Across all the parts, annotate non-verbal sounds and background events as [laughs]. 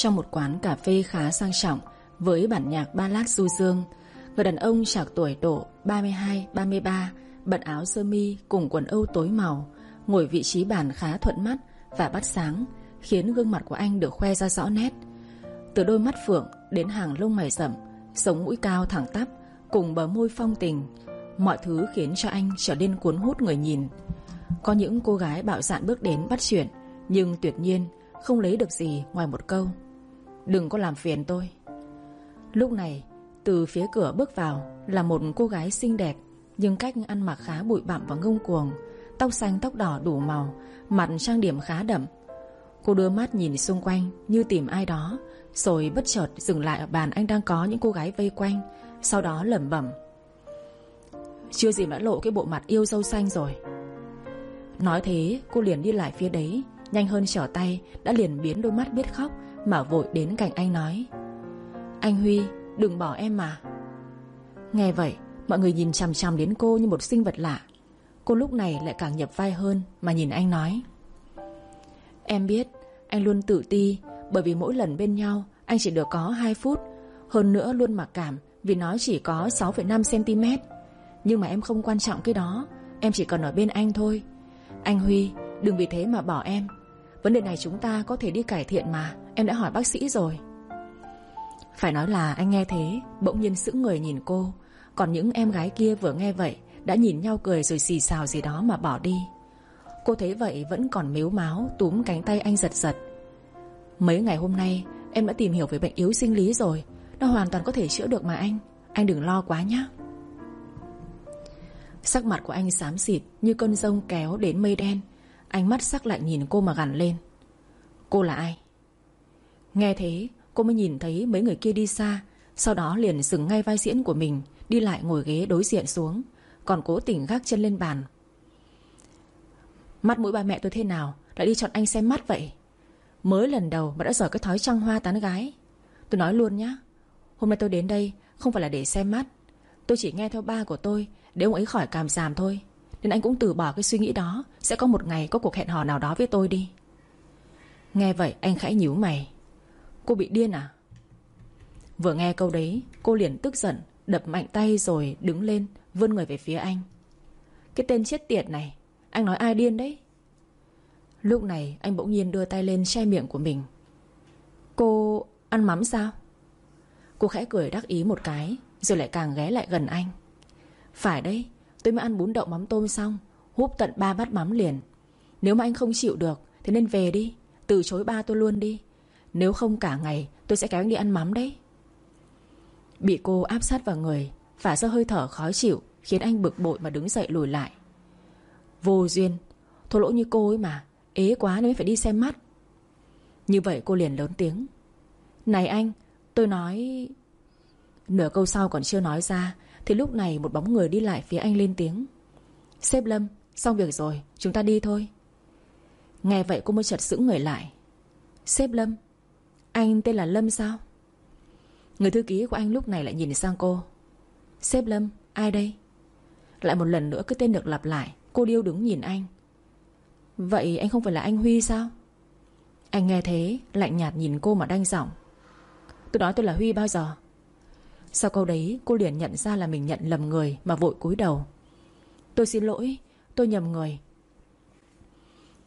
Trong một quán cà phê khá sang trọng Với bản nhạc ba lát du dương. Người đàn ông chạc tuổi độ 32-33 Bận áo sơ mi cùng quần âu tối màu, Ngồi vị trí bàn khá thuận mắt Và bắt sáng, Khiến gương mặt của anh được khoe ra rõ nét. Từ đôi mắt phượng đến hàng lông mày rậm, Sống mũi cao thẳng tắp, Cùng bờ môi phong tình, Mọi thứ khiến cho anh trở nên cuốn hút người nhìn. Có những cô gái bạo dạn bước đến bắt chuyện, Nhưng tuyệt nhiên Không lấy được gì ngoài một câu. Đừng có làm phiền tôi. Lúc này, Từ phía cửa bước vào Là một cô gái xinh đẹp, Nhưng cách ăn mặc khá bụi bặm và ngông cuồng, Tóc xanh tóc đỏ đủ màu, Mặt trang điểm khá đậm. Cô đưa mắt nhìn xung quanh Như tìm ai đó, Rồi bất chợt dừng lại ở bàn anh đang có những cô gái vây quanh, Sau đó lẩm bẩm. Chưa gì đã lộ cái bộ mặt yêu dâu xanh rồi. Nói thế, cô liền đi lại phía đấy, Nhanh hơn trở tay, Đã liền biến đôi mắt biết khóc mà vội đến cạnh anh nói. Anh Huy đừng bỏ em mà. Nghe vậy Mọi người nhìn chằm chằm đến cô như một sinh vật lạ. Cô lúc này lại càng nhập vai hơn Mà nhìn anh nói. Em biết anh luôn tự ti Bởi vì mỗi lần bên nhau Anh chỉ được có 2 phút. Hơn nữa luôn mặc cảm Vì nó chỉ có 6,5cm Nhưng mà em không quan trọng cái đó Em chỉ cần ở bên anh thôi. Anh Huy đừng vì thế mà bỏ em. Vấn đề này chúng ta có thể đi cải thiện mà. Em đã hỏi bác sĩ rồi. Phải nói là anh nghe thế, Bỗng nhiên sững người nhìn cô. Còn những em gái kia vừa nghe vậy, Đã nhìn nhau cười rồi xì xào gì đó mà bỏ đi. Cô thấy vậy vẫn còn miếu máu, Túm cánh tay anh giật giật. Mấy ngày hôm nay, Em đã tìm hiểu về bệnh yếu sinh lý rồi. Nó hoàn toàn có thể chữa được mà anh. Anh đừng lo quá nhé Sắc mặt của anh xám xịt Như cơn rông kéo đến mây đen. Ánh mắt sắc lạnh nhìn cô mà gằn lên. Cô là ai? Nghe thế, cô mới nhìn thấy mấy người kia đi xa, Sau đó liền dừng ngay vai diễn của mình, Đi lại ngồi ghế đối diện xuống, Còn cố tình gác chân lên bàn. Mắt mũi ba mẹ tôi thế nào, Lại đi chọn anh xem mắt vậy? Mới lần đầu mà đã giỏi cái thói trăng hoa tán gái. Tôi nói luôn nhá, Hôm nay tôi đến đây không phải là để xem mắt. Tôi chỉ nghe theo ba của tôi, Để ông ấy khỏi cảm giảm thôi. Nên anh cũng từ bỏ cái suy nghĩ đó. Sẽ có một ngày có cuộc hẹn hò nào đó với tôi đi. Nghe vậy, anh khẽ nhíu mày. Cô bị điên à? Vừa nghe câu đấy, Cô liền tức giận, Đập mạnh tay rồi đứng lên, Vươn người về phía anh. Cái tên chết tiệt này, Anh nói ai điên đấy? Lúc này, anh bỗng nhiên đưa tay lên che miệng của mình. Cô ăn mắm sao? Cô khẽ cười đắc ý một cái, Rồi lại càng ghé lại gần anh. Phải đấy Tôi mới ăn bún đậu mắm tôm xong, Húp tận ba bát mắm liền. Nếu mà anh không chịu được Thì nên về đi, Từ chối ba tôi luôn đi. Nếu không cả ngày, tôi sẽ kéo anh đi ăn mắm đấy. Bị cô áp sát vào người, Phả ra hơi thở khó chịu, Khiến anh bực bội mà đứng dậy lùi lại. Vô duyên, Thô lỗ như cô ấy mà, Ế quá nên mới phải đi xem mắt. Như vậy cô liền lớn tiếng. Này anh, tôi nói Nửa câu sau còn chưa nói ra thì lúc này một bóng người đi lại phía anh lên tiếng. Sếp Lâm, Xong việc rồi, chúng ta đi thôi. Nghe vậy cô mới chật sững người lại. Sếp Lâm, Anh tên là Lâm sao? Người thư ký của anh lúc này lại nhìn sang cô. Sếp Lâm, ai đây? Lại một lần nữa cái tên được lặp lại, Cô điêu đứng nhìn anh. Vậy anh không phải là anh Huy sao? Anh nghe thế, Lạnh nhạt nhìn cô mà đanh giọng. Tôi nói tôi là Huy bao giờ? Sau câu đấy, cô liền nhận ra là mình nhận lầm người Mà vội cúi đầu. Tôi xin lỗi, tôi nhầm người.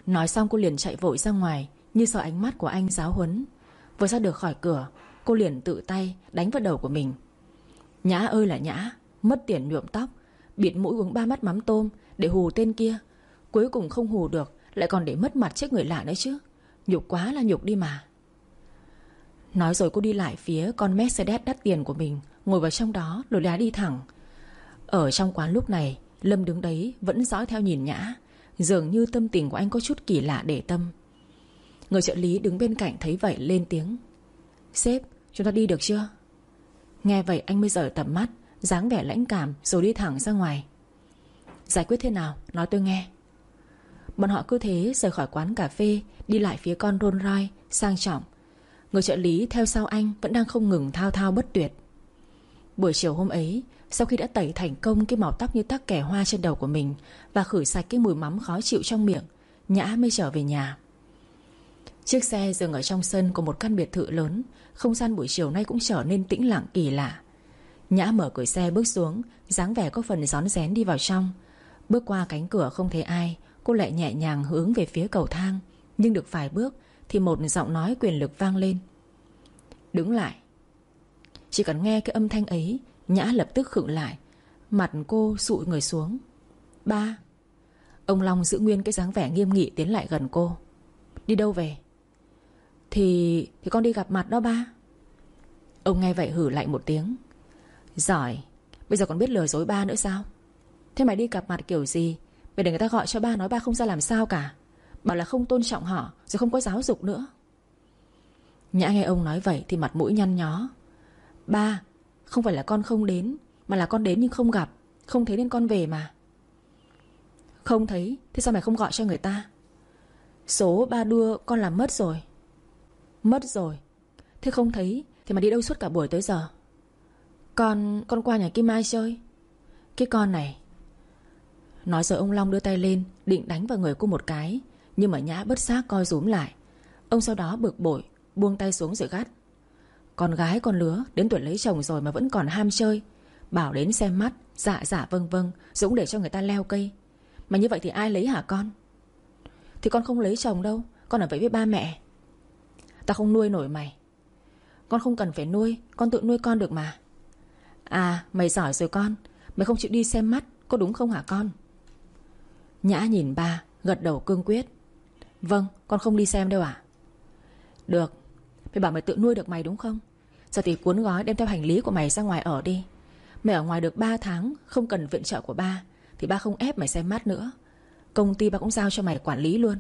Nói xong cô liền chạy vội ra ngoài, Như sợ ánh mắt của anh giáo huấn. Vừa ra được khỏi cửa, Cô liền tự tay đánh vào đầu của mình. Nhã ơi là nhã, Mất tiền nhuộm tóc, Bịt mũi uống ba mắt mắm tôm Để hù tên kia. Cuối cùng không hù được, Lại còn để mất mặt trước người lạ nữa chứ. Nhục quá là nhục đi mà. Nói rồi cô đi lại phía con Mercedes đắt tiền của mình Ngồi vào trong đó rồi đá đi thẳng. Ở trong quán lúc này, Lâm đứng đấy vẫn dõi theo nhìn Nhã. Dường như tâm tình của anh có chút kỳ lạ để tâm. Người trợ lý đứng bên cạnh thấy vậy lên tiếng. Sếp, chúng ta đi được chưa? Nghe vậy anh mới rời tầm mắt, dáng vẻ lãnh cảm rồi đi thẳng ra ngoài. Giải quyết thế nào? Nói tôi nghe. Bọn họ cứ thế rời khỏi quán cà phê, Đi lại phía con Rolls Royce sang trọng. Người trợ lý theo sau anh Vẫn đang không ngừng thao thao bất tuyệt. Buổi chiều hôm ấy, Sau khi đã tẩy thành công cái màu tóc như tắc kẻ hoa trên đầu của mình Và khử sạch cái mùi mắm khó chịu trong miệng, Nhã mới trở về nhà. Chiếc xe dừng ở trong sân của một căn biệt thự lớn, Không gian buổi chiều nay cũng trở nên tĩnh lặng, kỳ lạ. Nhã mở cửa xe bước xuống, dáng vẻ có phần rón rén đi vào trong. Bước qua cánh cửa không thấy ai, Cô lại nhẹ nhàng hướng về phía cầu thang. Nhưng được vài bước Thì một giọng nói quyền lực vang lên. Đứng lại. Chỉ cần nghe cái âm thanh ấy, Nhã lập tức khựng lại. Mặt cô sụi người xuống. Ba. Ông Long giữ nguyên cái dáng vẻ nghiêm nghị tiến lại gần cô. Đi đâu về? Thì Thì con đi gặp mặt đó ba. Ông nghe vậy hử lạnh một tiếng. Giỏi, Bây giờ còn biết lừa dối ba nữa sao? Thế mày đi gặp mặt kiểu gì Mày để người ta gọi cho ba nói ba không ra làm sao cả? Bảo là không tôn trọng họ, Rồi không có giáo dục nữa. Nhã nghe ông nói vậy thì mặt mũi nhăn nhó. Ba, Không phải là con không đến, Mà là con đến nhưng không gặp. Không thấy nên con về mà. Không thấy, Thế sao mày không gọi cho người ta? Số ba đưa con làm mất rồi. Mất rồi. Thế không thấy, Thì mà đi đâu suốt cả buổi tới giờ? Con con qua nhà Kim Mai chơi. Cái con này. Nói rồi ông Long đưa tay lên, Định đánh vào người cô một cái, Nhưng mà Nhã bất giác coi rúm lại. Ông sau đó bực bội, Buông tay xuống rồi gắt. Con gái con lứa đến tuổi lấy chồng rồi mà vẫn còn ham chơi. Bảo đến xem mắt Dạ dạ vâng vâng Dũng để cho người ta leo cây. Mà như vậy thì ai lấy hả con? Thì con không lấy chồng đâu, Con ở vậy với ba mẹ. Ta không nuôi nổi mày. Con không cần phải nuôi, Con tự nuôi con được mà. À mày giỏi rồi con, Mày không chịu đi xem mắt, Có đúng không hả con? Nhã nhìn ba, Gật đầu cương quyết. Vâng con không đi xem đâu ạ. Được, Mày bảo mày tự nuôi được mày đúng không? Giờ thì cuốn gói đem theo hành lý của mày ra ngoài ở đi. Mày ở ngoài được 3 tháng, Không cần viện trợ của ba, Thì ba không ép mày xem mắt nữa. Công ty ba cũng giao cho mày quản lý luôn.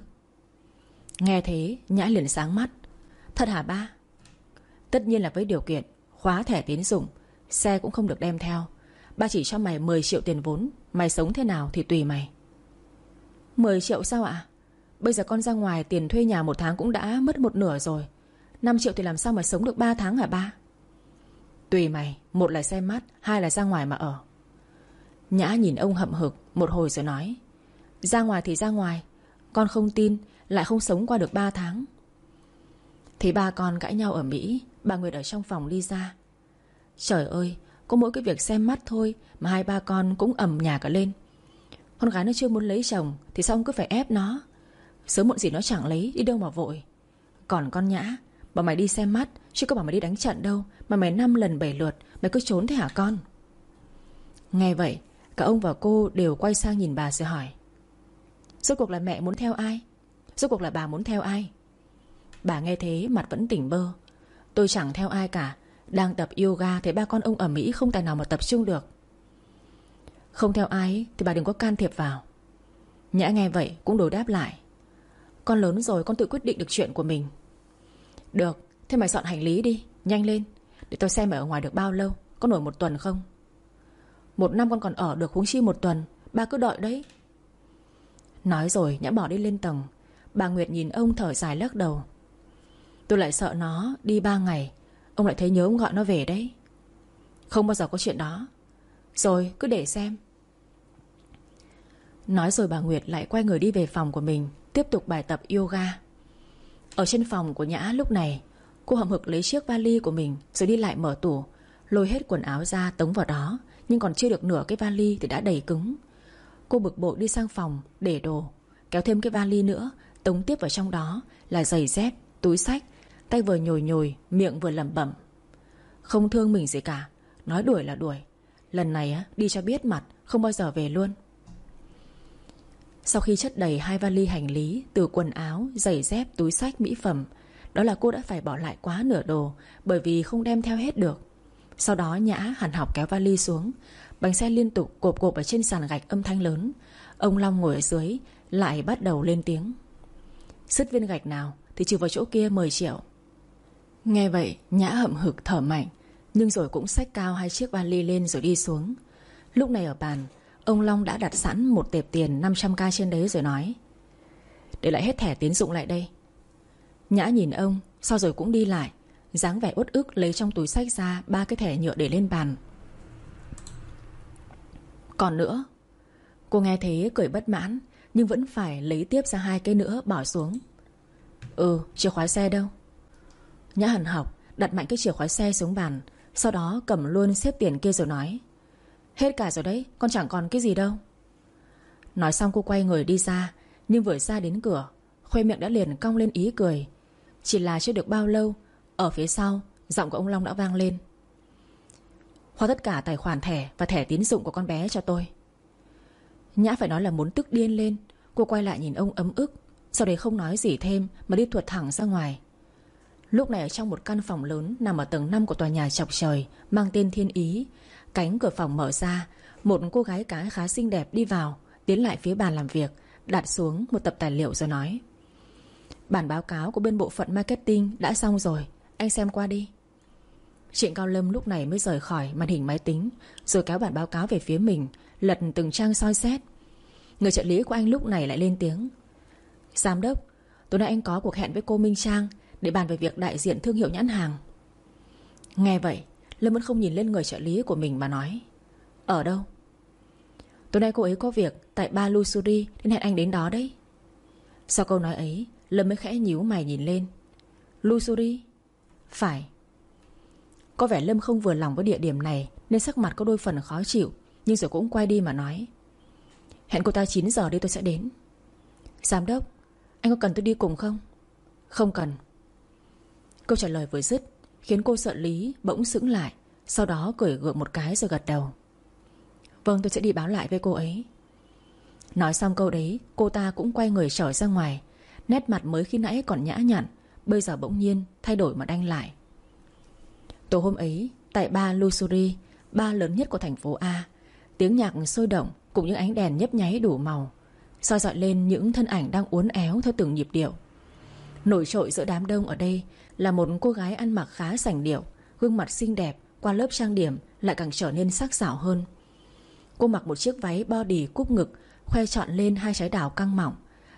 Nghe thế, Nhã liền sáng mắt. Thật hả ba? Tất nhiên là với điều kiện, Khóa thẻ tiến dụng, Xe cũng không được đem theo. Ba chỉ cho mày 10 triệu tiền vốn, Mày sống thế nào thì tùy mày. 10 triệu sao ạ? Bây giờ con ra ngoài tiền thuê nhà một tháng cũng đã mất một nửa rồi. 5 triệu thì làm sao mà sống được 3 tháng hả ba? Tùy mày, Một là xem mắt, Hai là ra ngoài mà ở. Nhã nhìn ông hậm hực, Một hồi rồi nói, Ra ngoài thì ra ngoài, Con không tin, Lại không sống qua được 3 tháng. Thì ba con cãi nhau ở Mỹ, Bà Nguyệt ở trong phòng ly ra. Trời ơi, Có mỗi cái việc xem mắt thôi Mà hai ba con cũng ẩm nhà cả lên. Con gái nó chưa muốn lấy chồng Thì sao ông cứ phải ép nó? Sớm muộn gì nó chẳng lấy, Đi đâu mà vội. Còn con Nhã, Bảo mày đi xem mắt, Chứ có bảo mày đi đánh trận đâu mà mày năm lần bảy lượt, Mày cứ trốn thế hả con? Nghe vậy, Cả ông và cô đều quay sang nhìn bà rồi hỏi. Rốt cuộc là mẹ muốn theo ai? Rốt cuộc là bà muốn theo ai? Bà nghe thế, mặt vẫn tỉnh bơ. Tôi chẳng theo ai cả, Đang tập yoga Thấy ba con ông ở Mỹ không tài nào mà tập trung được. Không theo ai Thì bà đừng có can thiệp vào. Nhã nghe vậy cũng đối đáp lại. Con lớn rồi, con tự quyết định được chuyện của mình. Được, Thế mày dọn hành lý đi, Nhanh lên. Để tôi xem mày ở ngoài được bao lâu, Có nổi một tuần không? Một năm con còn ở được huống chi một tuần, Ba cứ đợi đấy. Nói rồi Nhã bỏ đi lên tầng. Bà Nguyệt nhìn ông thở dài lắc đầu. Tôi lại sợ nó đi ba ngày, Ông lại thấy nhớ ông gọi nó về đấy. Không bao giờ có chuyện đó. Rồi, cứ để xem. Nói rồi bà Nguyệt lại quay người đi về phòng của mình, Tiếp tục bài tập yoga. Ở trên phòng của Nhã lúc này Cô hậm hực lấy chiếc vali của mình Rồi đi lại mở tủ Lôi hết quần áo ra tống vào đó Nhưng còn chưa được nửa cái vali thì đã đầy cứng. Cô bực bội đi sang phòng Để đồ Kéo thêm cái vali nữa Tống tiếp vào trong đó Là giày dép, túi sách Tay vừa nhồi nhồi, miệng vừa lẩm bẩm. Không thương mình gì cả Nói đuổi là đuổi. Lần này á đi cho biết mặt Không bao giờ về luôn. Sau khi chất đầy hai vali hành lý Từ quần áo, giày dép, túi sách, mỹ phẩm đó là cô đã phải bỏ lại quá nửa đồ, Bởi vì không đem theo hết được. Sau đó Nhã hẳn học kéo vali xuống. Bánh xe liên tục cộp cộp ở trên sàn gạch âm thanh lớn. Ông Long ngồi ở dưới, Lại bắt đầu lên tiếng. Sứt viên gạch nào Thì trừ vào chỗ kia 10 triệu. Nghe vậy, Nhã hậm hực thở mạnh, Nhưng rồi cũng xách cao hai chiếc vali lên rồi đi xuống. Lúc này ở bàn, Ông Long đã đặt sẵn một tệp tiền 500k trên đấy rồi nói, Để lại hết thẻ tín dụng lại đây. Nhã nhìn ông, Sau rồi cũng đi lại, dáng vẻ uất ức lấy trong túi sách ra ba cái thẻ nhựa để lên bàn. Còn nữa, Cô nghe thế cười bất mãn, Nhưng vẫn phải lấy tiếp ra hai cái nữa bỏ xuống. Ừ chìa khóa xe đâu? Nhã hẳn học, Đặt mạnh cái chìa khóa xe xuống bàn, Sau đó cầm luôn xếp tiền kia rồi nói, Hết cả rồi đấy, Con chẳng còn cái gì đâu. Nói xong cô quay người đi ra, Nhưng vừa ra đến cửa, Khoe miệng đã liền cong lên ý cười chỉ là chưa được bao lâu, Ở phía sau, Giọng của ông Long đã vang lên. Khoa tất cả tài khoản thẻ Và thẻ tín dụng của con bé cho tôi. Nhã phải nói là muốn tức điên lên, Cô quay lại nhìn ông ấm ức, Sau đấy không nói gì thêm Mà đi thuật thẳng ra ngoài. Lúc này ở trong một căn phòng lớn Nằm ở tầng 5 của tòa nhà chọc trời, Mang tên Thiên Ý. Cánh cửa phòng mở ra, Một cô gái cái khá xinh đẹp đi vào, Tiến lại phía bàn làm việc, Đặt xuống một tập tài liệu rồi nói. Bản báo cáo của bên bộ phận marketing đã xong rồi. Anh xem qua đi. Trịnh Cao Lâm lúc này mới rời khỏi màn hình máy tính, Rồi kéo bản báo cáo về phía mình, Lật từng trang soi xét. Người trợ lý của anh lúc này lại lên tiếng. Giám đốc, Tối nay anh có cuộc hẹn với cô Minh Trang Để bàn về việc đại diện thương hiệu nhãn hàng. Nghe vậy, Lâm vẫn không nhìn lên người trợ lý của mình mà nói, Ở đâu? Tối nay cô ấy có việc Tại ba Lusuri Nên hẹn anh đến đó đấy. Sau câu nói ấy Lâm mới khẽ nhíu mày nhìn lên. Lusuri? Phải. Có vẻ Lâm không vừa lòng với địa điểm này, Nên sắc mặt có đôi phần khó chịu, Nhưng rồi cũng quay đi mà nói. Hẹn cô ta 9 giờ đi, tôi sẽ đến. Giám đốc, Anh có cần tôi đi cùng không? Không cần. Câu trả lời vừa dứt, Khiến cô sợ lý bỗng sững lại, Sau đó cười gượng một cái rồi gật đầu. Vâng tôi sẽ đi báo lại với cô ấy. Nói xong câu đấy, Cô ta cũng quay người trở ra ngoài Nét mặt mới khi nãy còn nhã nhặn, Bây giờ bỗng nhiên thay đổi mà đanh lại. Tối hôm ấy, Tại ba Lusuri, Ba lớn nhất của thành phố A, Tiếng nhạc sôi động Cùng những ánh đèn nhấp nháy đủ màu, soi dọi lên những thân ảnh đang uốn éo Theo từng nhịp điệu. Nổi trội giữa đám đông ở đây Là một cô gái ăn mặc khá sành điệu, Gương mặt xinh đẹp Qua lớp trang điểm lại càng trở nên sắc sảo hơn. Cô mặc một chiếc váy body cúp ngực, Khoe trọn lên hai trái đào căng mỏng.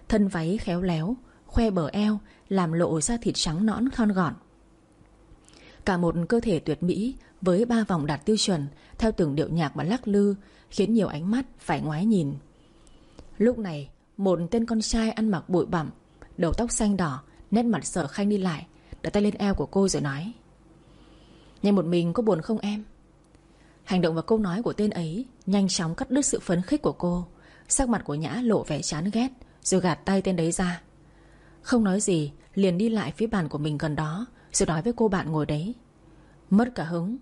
Thân váy khéo léo, Khoe bờ eo, Làm lộ ra thịt trắng nõn thon gọn. Cả một cơ thể tuyệt mỹ Với ba vòng đạt tiêu chuẩn, Theo từng điệu nhạc mà lắc lư, Khiến nhiều ánh mắt phải ngoái nhìn. Lúc này, Một tên con trai ăn mặc bụi bặm, Đầu tóc xanh đỏ, Nét mặt sợ khanh đi lại, Đặt tay lên eo của cô rồi nói Nhanh một mình có buồn không em? Hành động và câu nói của tên ấy Nhanh chóng cắt đứt sự phấn khích của cô. Sắc mặt của Nhã lộ vẻ chán ghét rồi gạt tay tên đấy ra. Không nói gì, liền đi lại phía bàn của mình gần đó, Rồi nói với cô bạn ngồi đấy. Mất cả hứng.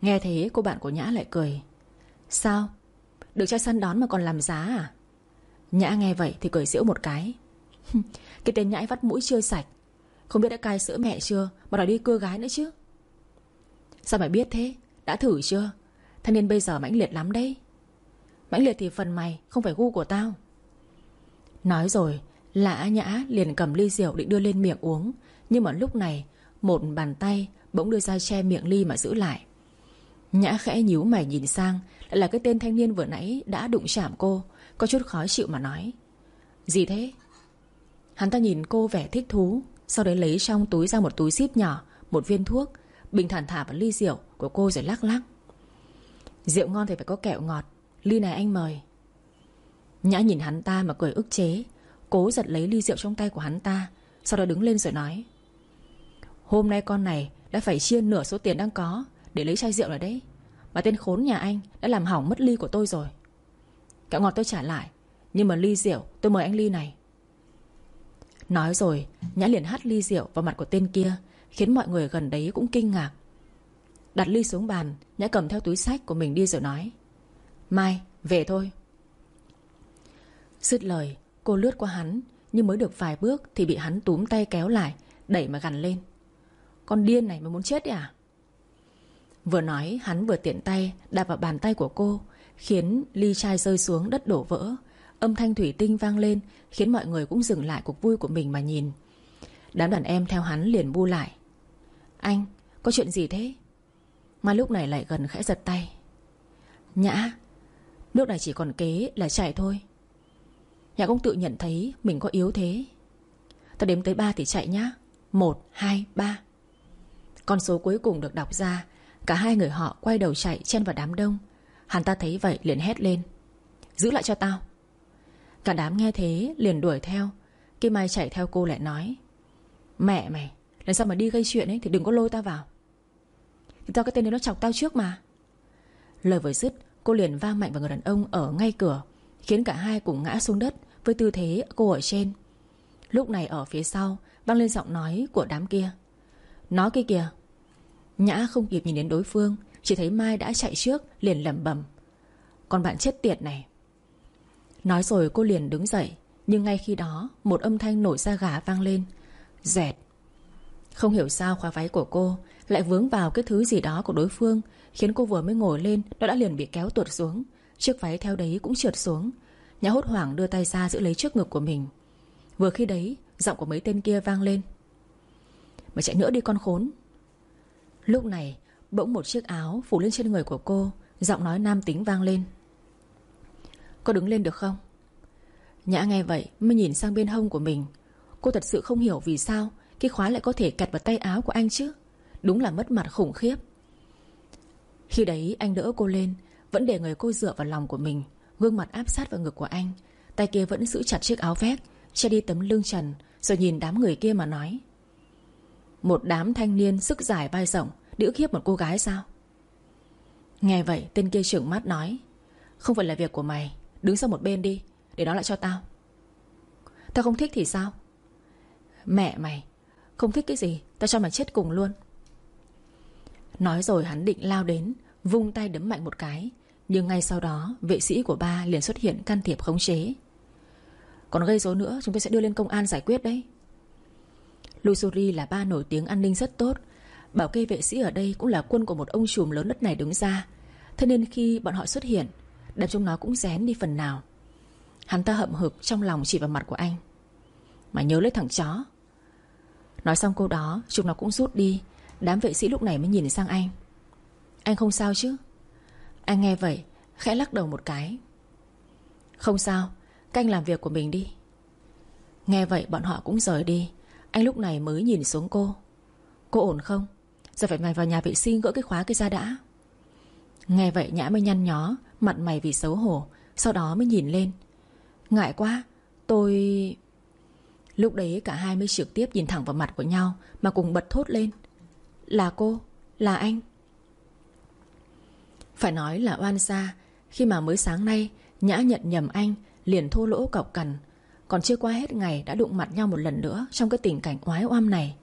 Nghe thế, cô bạn của Nhã lại cười. Sao? Được cho săn đón mà còn làm giá à? Nhã nghe vậy thì cười giễu một cái. [laughs] Cái tên nhãi vắt mũi chưa sạch. Không biết đã cai sữa mẹ chưa, Mà đòi đi cưa gái nữa chứ. Sao mày biết thế? Đã thử chưa? Thanh niên bây giờ mãnh liệt lắm đấy. Mãnh liệt thì phần mày, không phải gu của tao. Nói rồi, Lã nhã liền cầm ly rượu định đưa lên miệng uống. Nhưng mà lúc này, Một bàn tay bỗng đưa ra che miệng ly mà giữ lại. Nhã khẽ nhíu mày nhìn sang, Lại là cái tên thanh niên vừa nãy đã đụng chạm cô, Có chút khó chịu mà nói. Gì thế? Hắn ta nhìn cô vẻ thích thú, Sau đấy lấy trong túi ra một túi xíp nhỏ, Một viên thuốc, Bình thản thả vào ly rượu của cô rồi lắc lắc. Rượu ngon thì phải có kẹo ngọt, Ly này anh mời. Nhã nhìn hắn ta mà cười ức chế. Cố giật lấy ly rượu trong tay của hắn ta, Sau đó đứng lên rồi nói, Hôm nay con này đã phải chia nửa số tiền đang có Để lấy chai rượu rồi đấy. Mà tên khốn nhà anh đã làm hỏng mất ly của tôi rồi. Kẹo ngọt tôi trả lại, Nhưng mà ly rượu tôi mời anh ly này. Nói rồi, Nhã liền hắt ly rượu vào mặt của tên kia, Khiến mọi người gần đấy cũng kinh ngạc. Đặt ly xuống bàn, Nhã cầm theo túi sách của mình đi rồi nói, Mai, về thôi. Dứt lời, Cô lướt qua hắn, Nhưng mới được vài bước Thì bị hắn túm tay kéo lại, Đẩy mà gằn lên. Con điên này mà muốn chết đấy à? Vừa nói, hắn vừa tiện tay Đạp vào bàn tay của cô, Khiến ly chai rơi xuống đất đổ vỡ. Âm thanh thủy tinh vang lên, Khiến mọi người cũng dừng lại cuộc vui của mình mà nhìn. Đám đàn em theo hắn liền bu lại. Anh, có chuyện gì thế? Mà lúc này lại gần khẽ giật tay. Nhã, Nước này chỉ còn kế là chạy thôi. Nhã cũng tự nhận thấy Mình có yếu thế. Tao đếm tới ba thì chạy nhá. Một, hai, ba. Con số cuối cùng được đọc ra. Cả hai người họ quay đầu chạy chen vào đám đông. Hắn ta thấy vậy liền hét lên. Giữ lại cho tao. Cả đám nghe thế liền đuổi theo. Kim Mai chạy theo cô lại nói Mẹ mày Lần sau mà đi gây chuyện ấy Thì đừng có lôi tao vào. Thì tao cái tên đấy nó chọc tao trước mà. Lời vừa dứt Cô liền vang mạnh vào người đàn ông ở ngay cửa. Khiến cả hai cùng ngã xuống đất Với tư thế cô ở trên. Lúc này ở phía sau, Vang lên giọng nói của đám kia. Nó kia. Kìa Nhã không kịp nhìn đến đối phương, Chỉ thấy Mai đã chạy trước, liền lẩm bẩm. Còn bạn chết tiệt này. Nói rồi cô liền đứng dậy, Nhưng ngay khi đó, Một âm thanh nổi ra gà vang lên. Dẹt. Không hiểu sao khóa váy của cô Lại vướng vào cái thứ gì đó của đối phương, Khiến cô vừa mới ngồi lên, Nó đã liền bị kéo tuột xuống. Chiếc váy theo đấy cũng trượt xuống. Nhã hốt hoảng đưa tay ra giữ lấy trước ngực của mình. Vừa khi đấy, Giọng của mấy tên kia vang lên. Mày chạy nữa đi con khốn. Lúc này, bỗng một chiếc áo phủ lên trên người của cô, Giọng nói nam tính vang lên. Cô đứng lên được không? Nhã nghe vậy mới nhìn sang bên hông của mình. Cô thật sự không hiểu vì sao Cái khóa lại có thể kẹt vào tay áo của anh chứ? Đúng là mất mặt khủng khiếp. Khi đấy anh đỡ cô lên vẫn để người cô dựa vào lòng của mình, Gương mặt áp sát vào ngực của anh. Tay kia vẫn giữ chặt chiếc áo vét, Che đi tấm lưng trần, Rồi nhìn đám người kia mà nói. Một đám thanh niên sức dài vai rộng Đữ khiếp một cô gái sao? Nghe vậy, tên kia trưởng mắt nói, Không phải là việc của mày, Đứng sang một bên đi, Để đó lại cho tao. Tao không thích thì sao? Mẹ mày, Không thích cái gì, Tao cho mày chết cùng luôn. Nói rồi hắn định lao đến, Vung tay đấm mạnh một cái nhưng ngay sau đó, vệ sĩ của ba liền xuất hiện can thiệp khống chế. Còn gây rối nữa, chúng tôi sẽ đưa lên công an giải quyết đấy. Lusuri là ba nổi tiếng an ninh rất tốt. Bảo kê vệ sĩ ở đây cũng là quân của một ông trùm lớn đất này đứng ra. Thế nên khi bọn họ xuất hiện Đám chúng nó cũng rén đi phần nào. Hắn ta hậm hực trong lòng chỉ vào mặt của anh. Mà nhớ lấy thằng chó. Nói xong câu đó, Chúng nó cũng rút đi. Đám vệ sĩ lúc này mới nhìn sang anh. Anh không sao chứ? Anh nghe vậy Khẽ lắc đầu một cái. Không sao Canh làm việc của mình đi. Nghe vậy bọn họ cũng rời đi. Anh lúc này mới nhìn xuống cô. Cô ổn không? Giờ phải mày vào nhà vệ sinh gỡ cái khóa kia ra đã. Nghe vậy Nhã mới nhăn nhó Mặt mày vì xấu hổ Sau đó mới nhìn lên. Ngại quá Tôi... Lúc đấy cả hai mới trực tiếp nhìn thẳng vào mặt của nhau Mà cùng bật thốt lên. Là cô, là anh. Phải nói là oan gia, Khi mà mới sáng nay, Nhã nhận nhầm anh, Liền thô lỗ cọc cằn. Còn chưa qua hết ngày đã đụng mặt nhau một lần nữa Trong cái tình cảnh oái oăm này.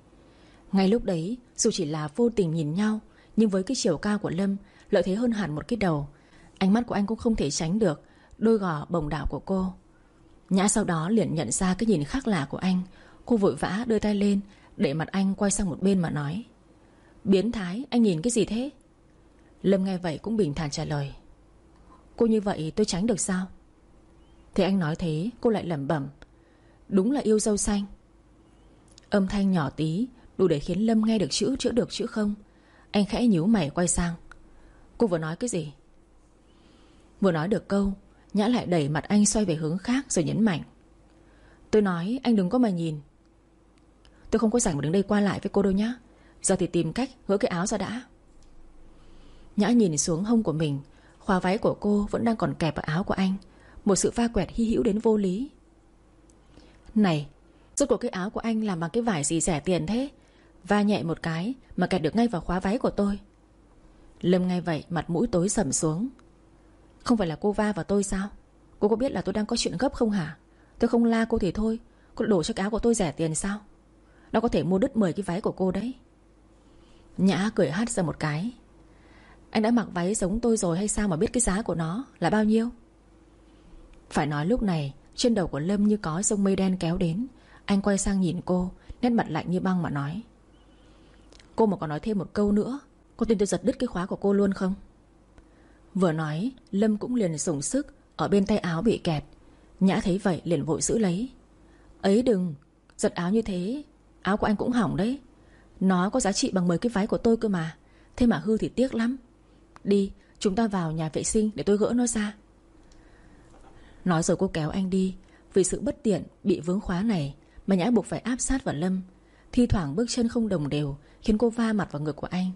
Ngay lúc đấy, dù chỉ là vô tình nhìn nhau, Nhưng với cái chiều cao của Lâm, Lợi thế hơn hẳn một cái đầu. Ánh mắt của anh cũng không thể tránh được, Đôi gò bồng đảo của cô. Nhã sau đó liền nhận ra cái nhìn khác lạ của anh, Cô vội vã đưa tay lên, Để mặt anh quay sang một bên mà nói. Biến thái, anh nhìn cái gì thế? Lâm nghe vậy cũng bình thản trả lời. Cô như vậy tôi tránh được sao? Thế anh nói thế, cô lại lẩm bẩm. Đúng là yêu dâu xanh. Âm thanh nhỏ tí, Đủ để khiến Lâm nghe được chữ, chữa được chữ không? Anh khẽ nhíu mày quay sang. Cô vừa nói cái gì? Vừa nói được câu, Nhã lại đẩy mặt anh xoay về hướng khác Rồi nhấn mạnh. Tôi nói, anh đừng có mà nhìn. Tôi không có rảnh mà đứng đây qua lại với cô đâu nhá. Giờ thì tìm cách gỡ cái áo ra đã. Nhã nhìn xuống hông của mình Khóa váy của cô vẫn đang còn kẹp vào áo của anh, Một sự va quẹt hy hữu đến vô lý. Này, Rốt cuộc cái áo của anh làm bằng cái vải gì rẻ tiền thế? Va nhẹ một cái Mà kẹt được ngay vào khóa váy của tôi. Lâm ngay vậy, mặt mũi tối sầm xuống. Không phải là cô va vào tôi sao? Cô có biết là tôi đang có chuyện gấp không hả? Tôi không la cô thì thôi, Cô đổ cho cái áo của tôi rẻ tiền sao? Nó có thể mua đứt 10 cái váy của cô đấy. Nhã cười hát ra một cái. Anh đã mặc váy giống tôi rồi hay sao mà biết cái giá của nó? Là bao nhiêu? Phải nói lúc này, Trên đầu của Lâm như có sông mây đen kéo đến. Anh quay sang nhìn cô, Nét mặt lạnh như băng mà nói. Cô mà còn nói thêm một câu nữa Cô tin tôi giật đứt cái khóa của cô luôn không? Vừa nói, Lâm cũng liền sủng sức, Ở bên tay áo bị kẹt Nhã thấy vậy liền vội giữ lấy. Ấy đừng, Giật áo như thế, Áo của anh cũng hỏng đấy. Nó có giá trị bằng 10 cái váy của tôi cơ mà. Thế mà hư thì tiếc lắm. Đi, chúng ta vào nhà vệ sinh để tôi gỡ nó ra. Nói rồi cô kéo anh đi. Vì sự bất tiện bị vướng khóa này Mà Nhã buộc phải áp sát vào Lâm, Thi thoảng bước chân không đồng đều Khiến cô va mặt vào ngực của anh.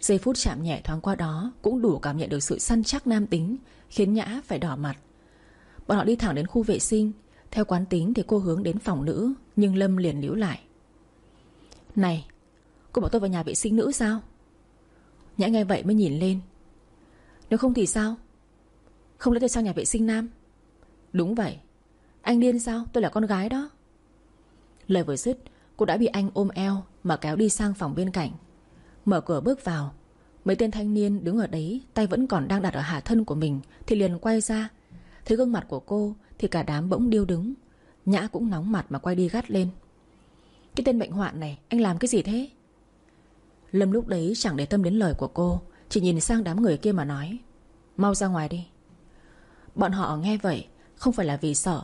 Giây phút chạm nhẹ thoáng qua đó Cũng đủ cảm nhận được sự săn chắc nam tính Khiến Nhã phải đỏ mặt. Bọn họ đi thẳng đến khu vệ sinh. Theo quán tính thì cô hướng đến phòng nữ, Nhưng Lâm liền níu lại. Này, Cô bảo tôi vào nhà vệ sinh nữ sao? Nhã nghe vậy mới nhìn lên. Nếu không thì sao? Không lẽ tôi sang nhà vệ sinh nam? Đúng vậy. Anh điên sao? Tôi là con gái đó. Lời vừa dứt, Cô đã bị anh ôm eo Mà kéo đi sang phòng bên cạnh. Mở cửa bước vào, Mấy tên thanh niên đứng ở đấy, Tay vẫn còn đang đặt ở hạ thân của mình, Thì liền quay ra. Thấy gương mặt của cô Thì cả đám bỗng điêu đứng, Nhã cũng nóng mặt mà quay đi gắt lên. Cái tên bệnh hoạn này, Anh làm cái gì thế? Lâm lúc đấy chẳng để tâm đến lời của cô chỉ nhìn sang đám người kia mà nói, Mau ra ngoài đi. Bọn họ nghe vậy, Không phải là vì sợ,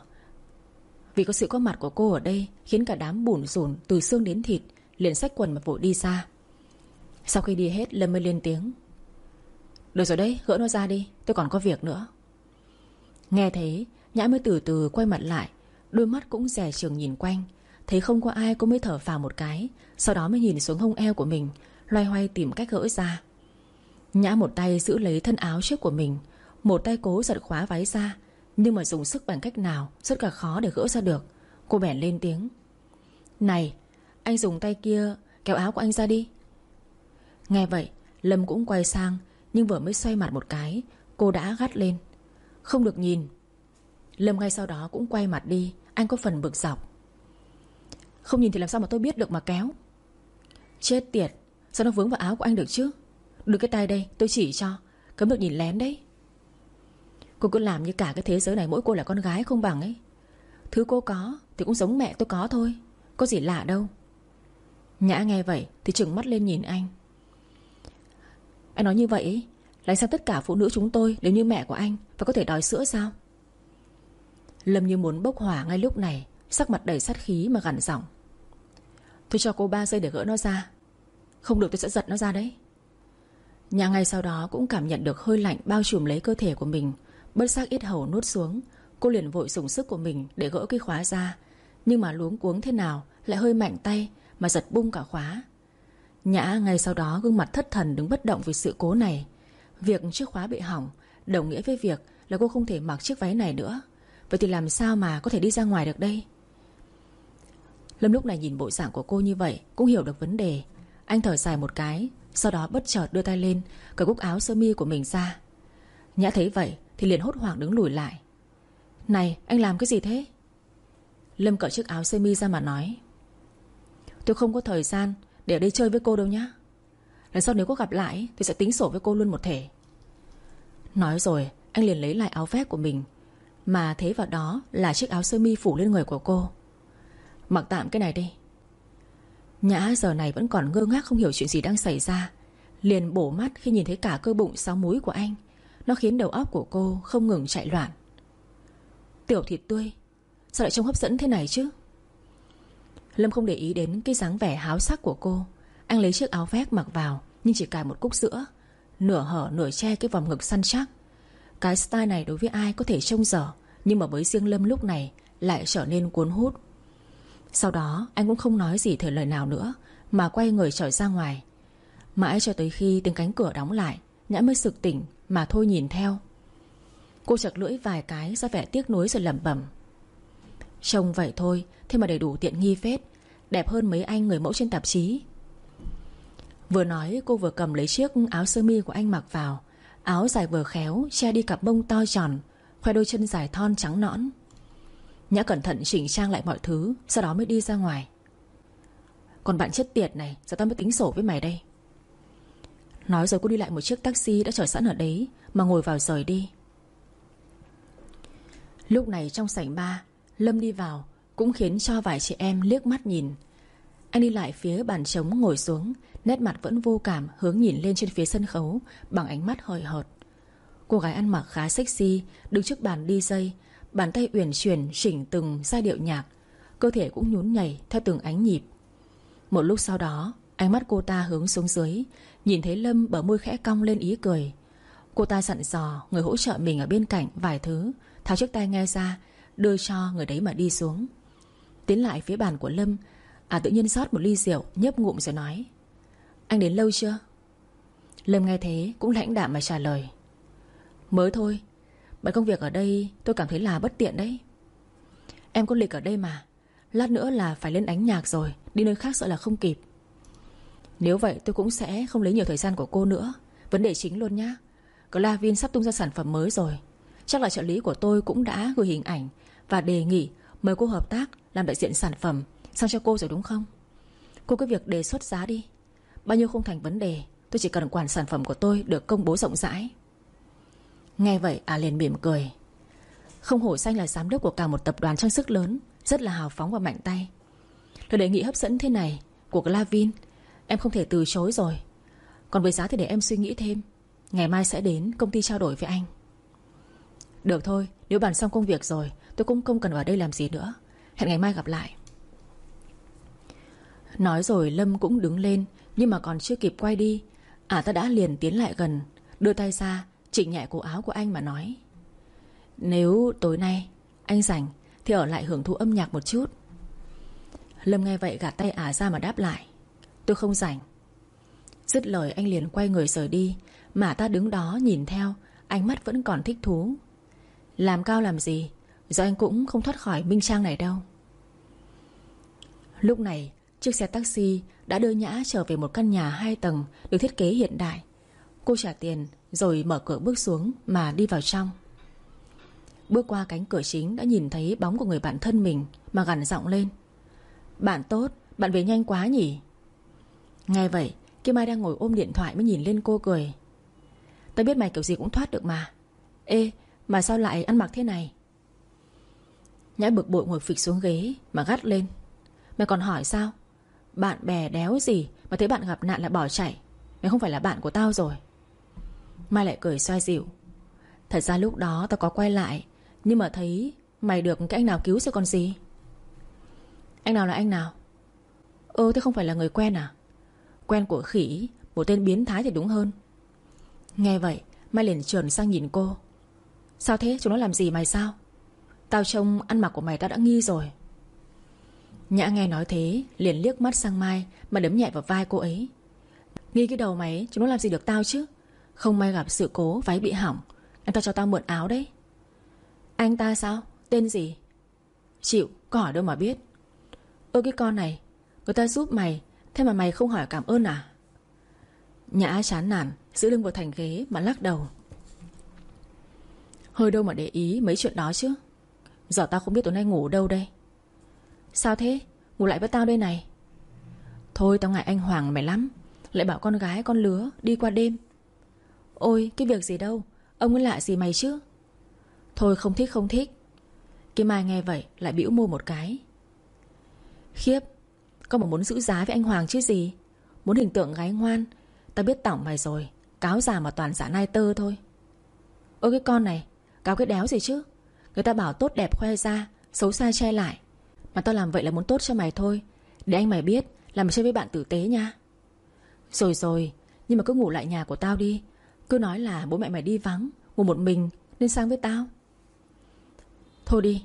Vì có sự có mặt của cô ở đây Khiến cả đám bủn rủn từ xương đến thịt, Liền xách quần mà vội đi xa Sau khi đi hết, Lâm mới lên tiếng, Được rồi đấy, gỡ nó ra đi, Tôi còn có việc nữa. Nghe thế, Nhã mới từ từ quay mặt lại, Đôi mắt cũng rẻ trường nhìn quanh, Thấy không có ai cô mới thở phào một cái, Sau đó mới nhìn xuống hông eo của mình, Loay hoay tìm cách gỡ ra. Nhã một tay giữ lấy thân áo trước của mình, Một tay cố giật khóa váy ra, Nhưng mà dùng sức bằng cách nào Rất là khó để gỡ ra được. Cô bèn lên tiếng. Này, anh dùng tay kia kéo áo của anh ra đi. Nghe vậy, Lâm cũng quay sang, Nhưng vừa mới xoay mặt một cái, Cô đã gắt lên. Không được nhìn. Lâm ngay sau đó cũng quay mặt đi, Anh có phần bực dọc. Không nhìn thì làm sao mà tôi biết được mà kéo? Chết tiệt, Sao nó vướng vào áo của anh được chứ? Đưa cái tay đây, tôi chỉ cho. Cấm được nhìn lén đấy. Cô cứ làm như cả cái thế giới này mỗi cô là con gái không bằng ấy. Thứ cô có Thì cũng giống mẹ tôi có thôi. Có gì lạ đâu. Nhã nghe vậy thì trừng mắt lên nhìn anh. Anh nói như vậy Là sao tất cả phụ nữ chúng tôi Đều như mẹ của anh Và có thể đòi sữa sao? Lâm như muốn bốc hỏa ngay lúc này, Sắc mặt đầy sát khí mà gằn giọng. Tôi cho cô 3 giây để gỡ nó ra. Không được tôi sẽ giật nó ra đấy. Nhà ngay sau đó cũng cảm nhận được hơi lạnh Bao trùm lấy cơ thể của mình. Bất giác ít hầu nuốt xuống. Cô liền vội dùng sức của mình để gỡ cái khóa ra. Nhưng mà luống cuống thế nào Lại hơi mạnh tay mà giật bung cả khóa. Nhã ngay sau đó gương mặt thất thần đứng bất động vì sự cố này. Việc chiếc khóa bị hỏng Đồng nghĩa với việc là cô không thể mặc chiếc váy này nữa. Vậy thì làm sao mà có thể đi ra ngoài được đây? Lâm lúc này nhìn bộ dạng của cô như vậy Cũng hiểu được vấn đề. Anh thở dài một cái. Sau đó bất chợt đưa tay lên, Cởi cúc áo sơ mi của mình ra. Nhã thấy vậy thì liền hốt hoảng đứng lùi lại. Này, anh làm cái gì thế? Lâm cởi chiếc áo sơ mi ra mà nói. Tôi không có thời gian Để ở đây chơi với cô đâu nhá. Lần sau nếu có gặp lại thì sẽ tính sổ với cô luôn một thể. Nói rồi, anh liền lấy lại áo vest của mình, Mà thế vào đó là chiếc áo sơ mi phủ lên người của cô. Mặc tạm cái này đi. Nhã giờ này vẫn còn ngơ ngác không hiểu chuyện gì đang xảy ra. Liền bổ mắt khi nhìn thấy cả cơ bụng sáu múi của anh. Nó khiến đầu óc của cô không ngừng chạy loạn. Tiểu thịt tươi, Sao lại trông hấp dẫn thế này chứ? Lâm không để ý đến cái dáng vẻ háo sắc của cô. Anh lấy chiếc áo vest mặc vào, Nhưng chỉ cài một cúc sữa Nửa hở, nửa che cái vòng ngực săn chắc. Cái style này đối với ai có thể trông dở, Nhưng mà với riêng Lâm lúc này Lại trở nên cuốn hút. Sau đó, anh cũng không nói gì thời lời nào nữa, Mà quay người trở ra ngoài. Mãi cho tới khi tiếng cánh cửa đóng lại, Nhã mới sực tỉnh mà thôi nhìn theo. Cô chật lưỡi vài cái ra vẻ tiếc nuối rồi lẩm bẩm. Trông vậy thôi, Thế mà đầy đủ tiện nghi phết, Đẹp hơn mấy anh người mẫu trên tạp chí. Vừa nói, cô vừa cầm lấy chiếc áo sơ mi của anh mặc vào, Áo dài vừa khéo, Che đi cặp bông to tròn, Khoe đôi chân dài thon trắng nõn. Nhã cẩn thận chỉnh trang lại mọi thứ, Sau đó mới đi ra ngoài. Còn bạn chết tiệt này, Giờ tao mới tính sổ với mày đây. Nói rồi cô đi lại một chiếc taxi đã chờ sẵn ở đấy, Mà ngồi vào rời đi. Lúc này trong sảnh ba, Lâm đi vào Cũng khiến cho vài chị em liếc mắt nhìn. Anh đi lại phía bàn trống ngồi xuống, Nét mặt vẫn vô cảm, Hướng nhìn lên trên phía sân khấu, Bằng ánh mắt hời hợt. Cô gái ăn mặc khá sexy, Đứng trước bàn DJ Bàn tay uyển chuyển chỉnh từng giai điệu nhạc. Cơ thể cũng nhún nhảy theo từng ánh nhịp. Một lúc sau đó, Ánh mắt cô ta hướng xuống dưới, Nhìn thấy Lâm bờ môi khẽ cong lên ý cười. Cô ta dặn dò người hỗ trợ mình ở bên cạnh vài thứ, Tháo chiếc tay nghe ra, Đưa cho người đấy mà đi xuống. Tiến lại phía bàn của Lâm À tự nhiên rót một ly rượu, Nhấp ngụm rồi nói, Anh đến lâu chưa? Lâm nghe thế cũng lãnh đạm mà trả lời, Mới thôi bởi công việc ở đây, tôi cảm thấy là bất tiện đấy. Em có lịch ở đây mà. Lát nữa là phải lên ánh nhạc rồi, Đi nơi khác sợ là không kịp. Nếu vậy, tôi cũng sẽ không lấy nhiều thời gian của cô nữa. Vấn đề chính luôn nhá. Glavin sắp tung ra sản phẩm mới rồi. Chắc là trợ lý của tôi cũng đã gửi hình ảnh Và đề nghị mời cô hợp tác Làm đại diện sản phẩm Sang cho cô rồi đúng không? Cô cứ việc đề xuất giá đi. Bao nhiêu không thành vấn đề, Tôi chỉ cần quản sản phẩm của tôi được công bố rộng rãi. Nghe vậy à liền mỉm cười. Không hổ xanh là giám đốc của cả một tập đoàn trang sức lớn, Rất là hào phóng và mạnh tay. Lời đề nghị hấp dẫn thế này Của Clavin Em không thể từ chối rồi. Còn với giá thì để em suy nghĩ thêm. Ngày mai sẽ đến, công ty trao đổi với anh. Được thôi, Nếu bàn xong công việc rồi, Tôi cũng không cần ở đây làm gì nữa. Hẹn ngày mai gặp lại. Nói rồi Lâm cũng đứng lên, Nhưng mà còn chưa kịp quay đi. Ả ta đã liền tiến lại gần, Đưa tay ra chỉnh nhẹ cổ áo của anh mà nói, Nếu tối nay Anh rảnh Thì ở lại hưởng thụ âm nhạc một chút. Lâm nghe vậy gạt tay Ả ra mà đáp lại, Tôi không rảnh. Dứt lời anh liền quay người rời đi, Mà ta đứng đó nhìn theo, Ánh mắt vẫn còn thích thú. Làm cao làm gì, Giờ anh cũng không thoát khỏi minh trang này đâu. Lúc này, Chiếc xe taxi đã đưa Nhã trở về một căn nhà hai tầng Được thiết kế hiện đại. Cô trả tiền rồi mở cửa bước xuống Mà đi vào trong. Bước qua cánh cửa chính đã nhìn thấy bóng của người bạn thân mình Mà gằn giọng lên. Bạn tốt, bạn về nhanh quá nhỉ? Nghe vậy Kim Mai đang ngồi ôm điện thoại mới nhìn lên cô cười. Tao biết mày kiểu gì cũng thoát được mà. Ê mà sao lại ăn mặc thế này? Nhã bực bội ngồi phịch xuống ghế Mà gắt lên. Mày còn hỏi sao? Bạn bè đéo gì Mà thấy bạn gặp nạn lại bỏ chạy? Mày không phải là bạn của tao rồi. Mai lại cười xoa dịu. Thật ra lúc đó tao có quay lại, Nhưng mà thấy mày được cái anh nào cứu rồi còn gì? Anh nào là anh nào? Ơ thế không phải là người quen à? Quen của khỉ, Một tên biến thái thì đúng hơn. Nghe vậy, Mai liền trườn sang nhìn cô. Sao thế? Chúng nó làm gì mày sao? Tao trông ăn mặc của mày tao đã nghi rồi. Nhã nghe nói thế, Liền liếc mắt sang Mai Mà đấm nhẹ vào vai cô ấy. Nghi cái đầu mày chúng nó làm gì được tao chứ? Không may gặp sự cố, váy bị hỏng. Anh ta cho tao mượn áo đấy. Anh ta sao? Tên gì? Chịu, có hỏi đâu mà biết. Ơ, cái con này, Người ta giúp mày, Thế mà mày không hỏi cảm ơn à? Nhã chán nản, Giữ lưng vào thành ghế mà lắc đầu. Hơi đâu mà để ý mấy chuyện đó chứ? Giờ tao không biết tối nay ngủ đâu đây. Sao thế? Ngủ lại với tao đây này. Thôi tao ngại anh Hoàng mày lắm. Lại bảo con gái, con lứa đi qua đêm. Ôi, cái việc gì đâu. Ông ấy lạ gì mày chứ? Thôi, không thích không thích. Kim Mai nghe vậy lại bĩu môi một cái. Khiếp Con mà muốn giữ giá với anh Hoàng chứ gì? Muốn hình tượng gái ngoan, Tao biết tỏng mày rồi, Cáo già mà toàn giả nai tơ thôi. Ôi, cái con này, Cáo cái đéo gì chứ? Người ta bảo tốt đẹp khoe ra, Xấu xa che lại. Mà tao làm vậy là muốn tốt cho mày thôi. Để anh mày biết làm chơi với bạn tử tế nha. Rồi rồi, Nhưng mà cứ ngủ lại nhà của tao đi. Cứ nói là bố mẹ mày đi vắng, Ngủ một mình, nên sang với tao. Thôi đi,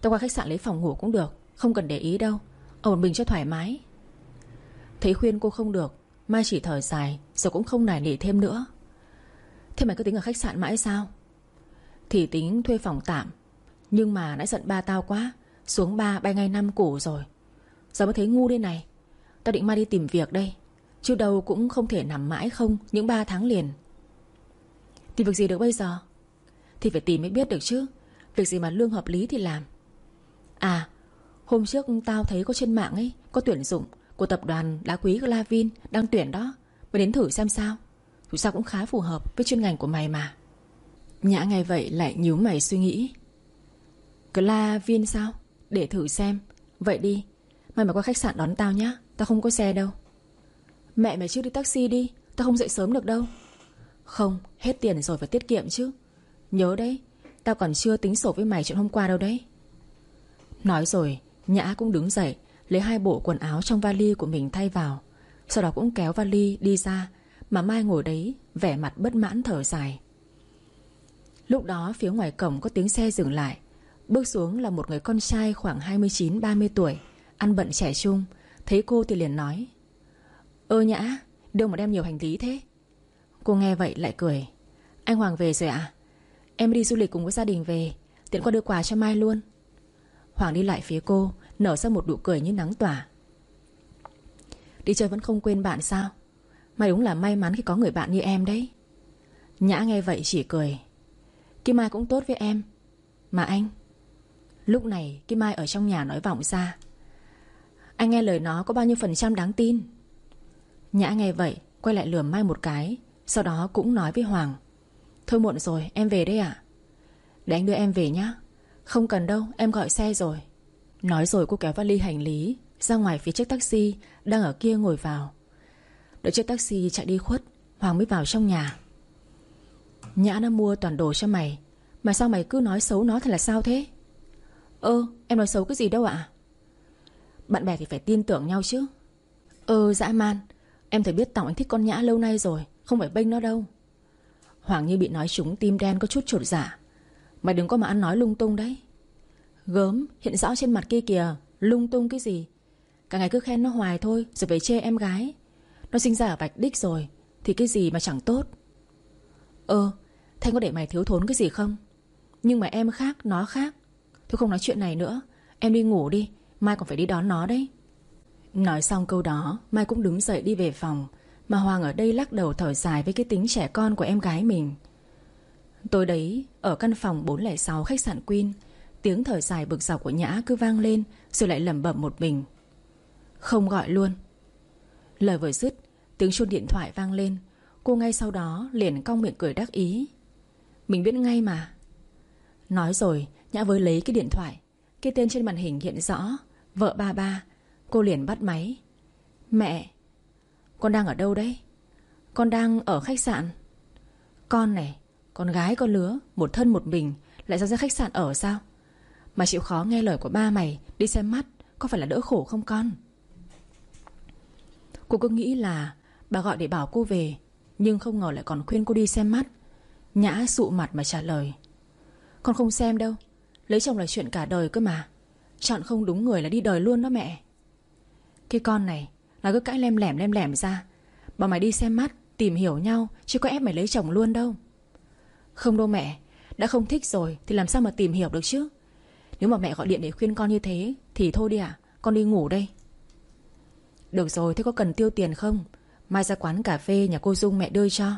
Tao qua khách sạn lấy phòng ngủ cũng được, Không cần để ý đâu, Ở một mình cho thoải mái. Thấy khuyên cô không được, Mai chỉ thở dài, Rồi cũng không nài nỉ thêm nữa. Thế mày cứ tính ở khách sạn mãi sao? Thì tính thuê phòng tạm, Nhưng mà nãy giận ba tao quá, Xuống ba bay ngay năm củ rồi. Giờ mới thấy ngu đây này, Tao định mai đi tìm việc đây, Chứ đâu cũng không thể nằm mãi không, Những ba tháng liền. Thì việc gì được bây giờ? Thì phải tìm mới biết được chứ. Việc gì mà lương hợp lý thì làm. À Hôm trước tao thấy có trên mạng ấy, Có tuyển dụng của tập đoàn đá quý Glavin đang tuyển đó. Mày đến thử xem sao. Dù sao cũng khá phù hợp với chuyên ngành của mày mà. Nhã ngay vậy lại nhíu mày suy nghĩ. Glavin sao? Để thử xem. Vậy đi. Mày mà qua khách sạn đón tao nhá. Tao không có xe đâu. Mẹ mày chưa đi taxi đi. Tao không dậy sớm được đâu. Không, hết tiền rồi phải tiết kiệm chứ. Nhớ đấy, Tao còn chưa tính sổ với mày chuyện hôm qua đâu đấy. Nói rồi, Nhã cũng đứng dậy, Lấy hai bộ quần áo trong vali của mình thay vào. Sau đó cũng kéo vali đi ra, Mà Mai ngồi đấy, Vẻ mặt bất mãn thở dài. Lúc đó phía ngoài cổng có tiếng xe dừng lại. Bước xuống là một người con trai khoảng 29-30 tuổi, Ăn bận trẻ trung. Thấy cô thì liền nói, Ơ nhã, Đâu mà đem nhiều hành lý thế? Cô nghe vậy lại cười. Anh Hoàng về rồi ạ. À? Em đi du lịch cùng với gia đình về. Tiện qua đưa quà cho Mai luôn. Hoàng đi lại phía cô, Nở ra một nụ cười như nắng tỏa. Đi chơi vẫn không quên bạn sao? Mai đúng là may mắn khi có người bạn như em đấy. Nhã nghe vậy chỉ cười. Kim Mai cũng tốt với em. Mà anh? Lúc này, Kim Mai ở trong nhà nói vọng ra. Anh nghe lời nó có bao nhiêu phần trăm đáng tin? Nhã nghe vậy, Quay lại lườm Mai một cái. Sau đó cũng nói với Hoàng, Thôi muộn rồi, em về đây ạ. Để anh đưa em về nhá. Không cần đâu, em gọi xe rồi. Nói rồi cô kéo vali hành lý Ra ngoài phía chiếc taxi Đang ở kia ngồi vào. Đợi chiếc taxi chạy đi khuất, Hoàng mới vào trong nhà. Nhã nó mua toàn đồ cho mày, Mà sao mày cứ nói xấu nó thật là sao thế? Ơ, em nói xấu cái gì đâu ạ. Bạn bè thì phải tin tưởng nhau chứ. Ơ, dã man, Em thấy biết tòng anh thích con Nhã lâu nay rồi không phải bênh nó đâu. Hoàng như bị nói trúng tim đen có chút trột dạ. Mày đừng có mà ăn nói lung tung đấy. Gớm, hiện rõ trên mặt kia kìa. Lung tung cái gì? Cả ngày cứ khen nó hoài thôi, Rồi về chê em gái. Nó sinh ra ở Bạch Đích rồi, Thì cái gì mà chẳng tốt? Ơ, Thanh có để mày thiếu thốn cái gì không? Nhưng mà em khác, nó khác. Thôi không nói chuyện này nữa. Em đi ngủ đi, Mai còn phải đi đón nó đấy. Nói xong câu đó, Mai cũng đứng dậy đi về phòng. Mà Hoàng ở đây lắc đầu thở dài với cái tính trẻ con của em gái mình. Tối đấy, Ở căn phòng 406 khách sạn Queen, Tiếng thở dài bực dọc của Nhã cứ vang lên, Rồi lại lẩm bẩm một mình. Không gọi luôn. Lời vừa dứt, Tiếng chuông điện thoại vang lên. Cô ngay sau đó liền cong miệng cười đắc ý. Mình biết ngay mà. Nói rồi, Nhã với lấy cái điện thoại. Cái tên trên màn hình hiện rõ, Vợ ba ba. Cô liền bắt máy. Mẹ con đang ở đâu đấy? Con đang ở khách sạn. Con này, Con gái con lứa, Một thân một mình, Lại ra ra khách sạn ở sao? Mà chịu khó nghe lời của ba mày, Đi xem mắt, Có phải là đỡ khổ không con? Cô cứ nghĩ là Bà gọi để bảo cô về, Nhưng không ngờ lại còn khuyên cô đi xem mắt. Nhã sụ mặt mà trả lời. Con không xem đâu, Lấy chồng là chuyện cả đời cơ mà. Chọn không đúng người là đi đời luôn đó mẹ. Cái con này là cứ cãi lem lẻm lem lẻm ra. Bảo mày đi xem mắt, Tìm hiểu nhau, Chứ có ép mày lấy chồng luôn đâu. Không đâu mẹ, Đã không thích rồi Thì làm sao mà tìm hiểu được chứ? Nếu mà mẹ gọi điện để khuyên con như thế, Thì thôi đi ạ, Con đi ngủ đây. Được rồi, thế có cần tiêu tiền không? Mai ra quán cà phê, nhà cô Dung mẹ đưa cho.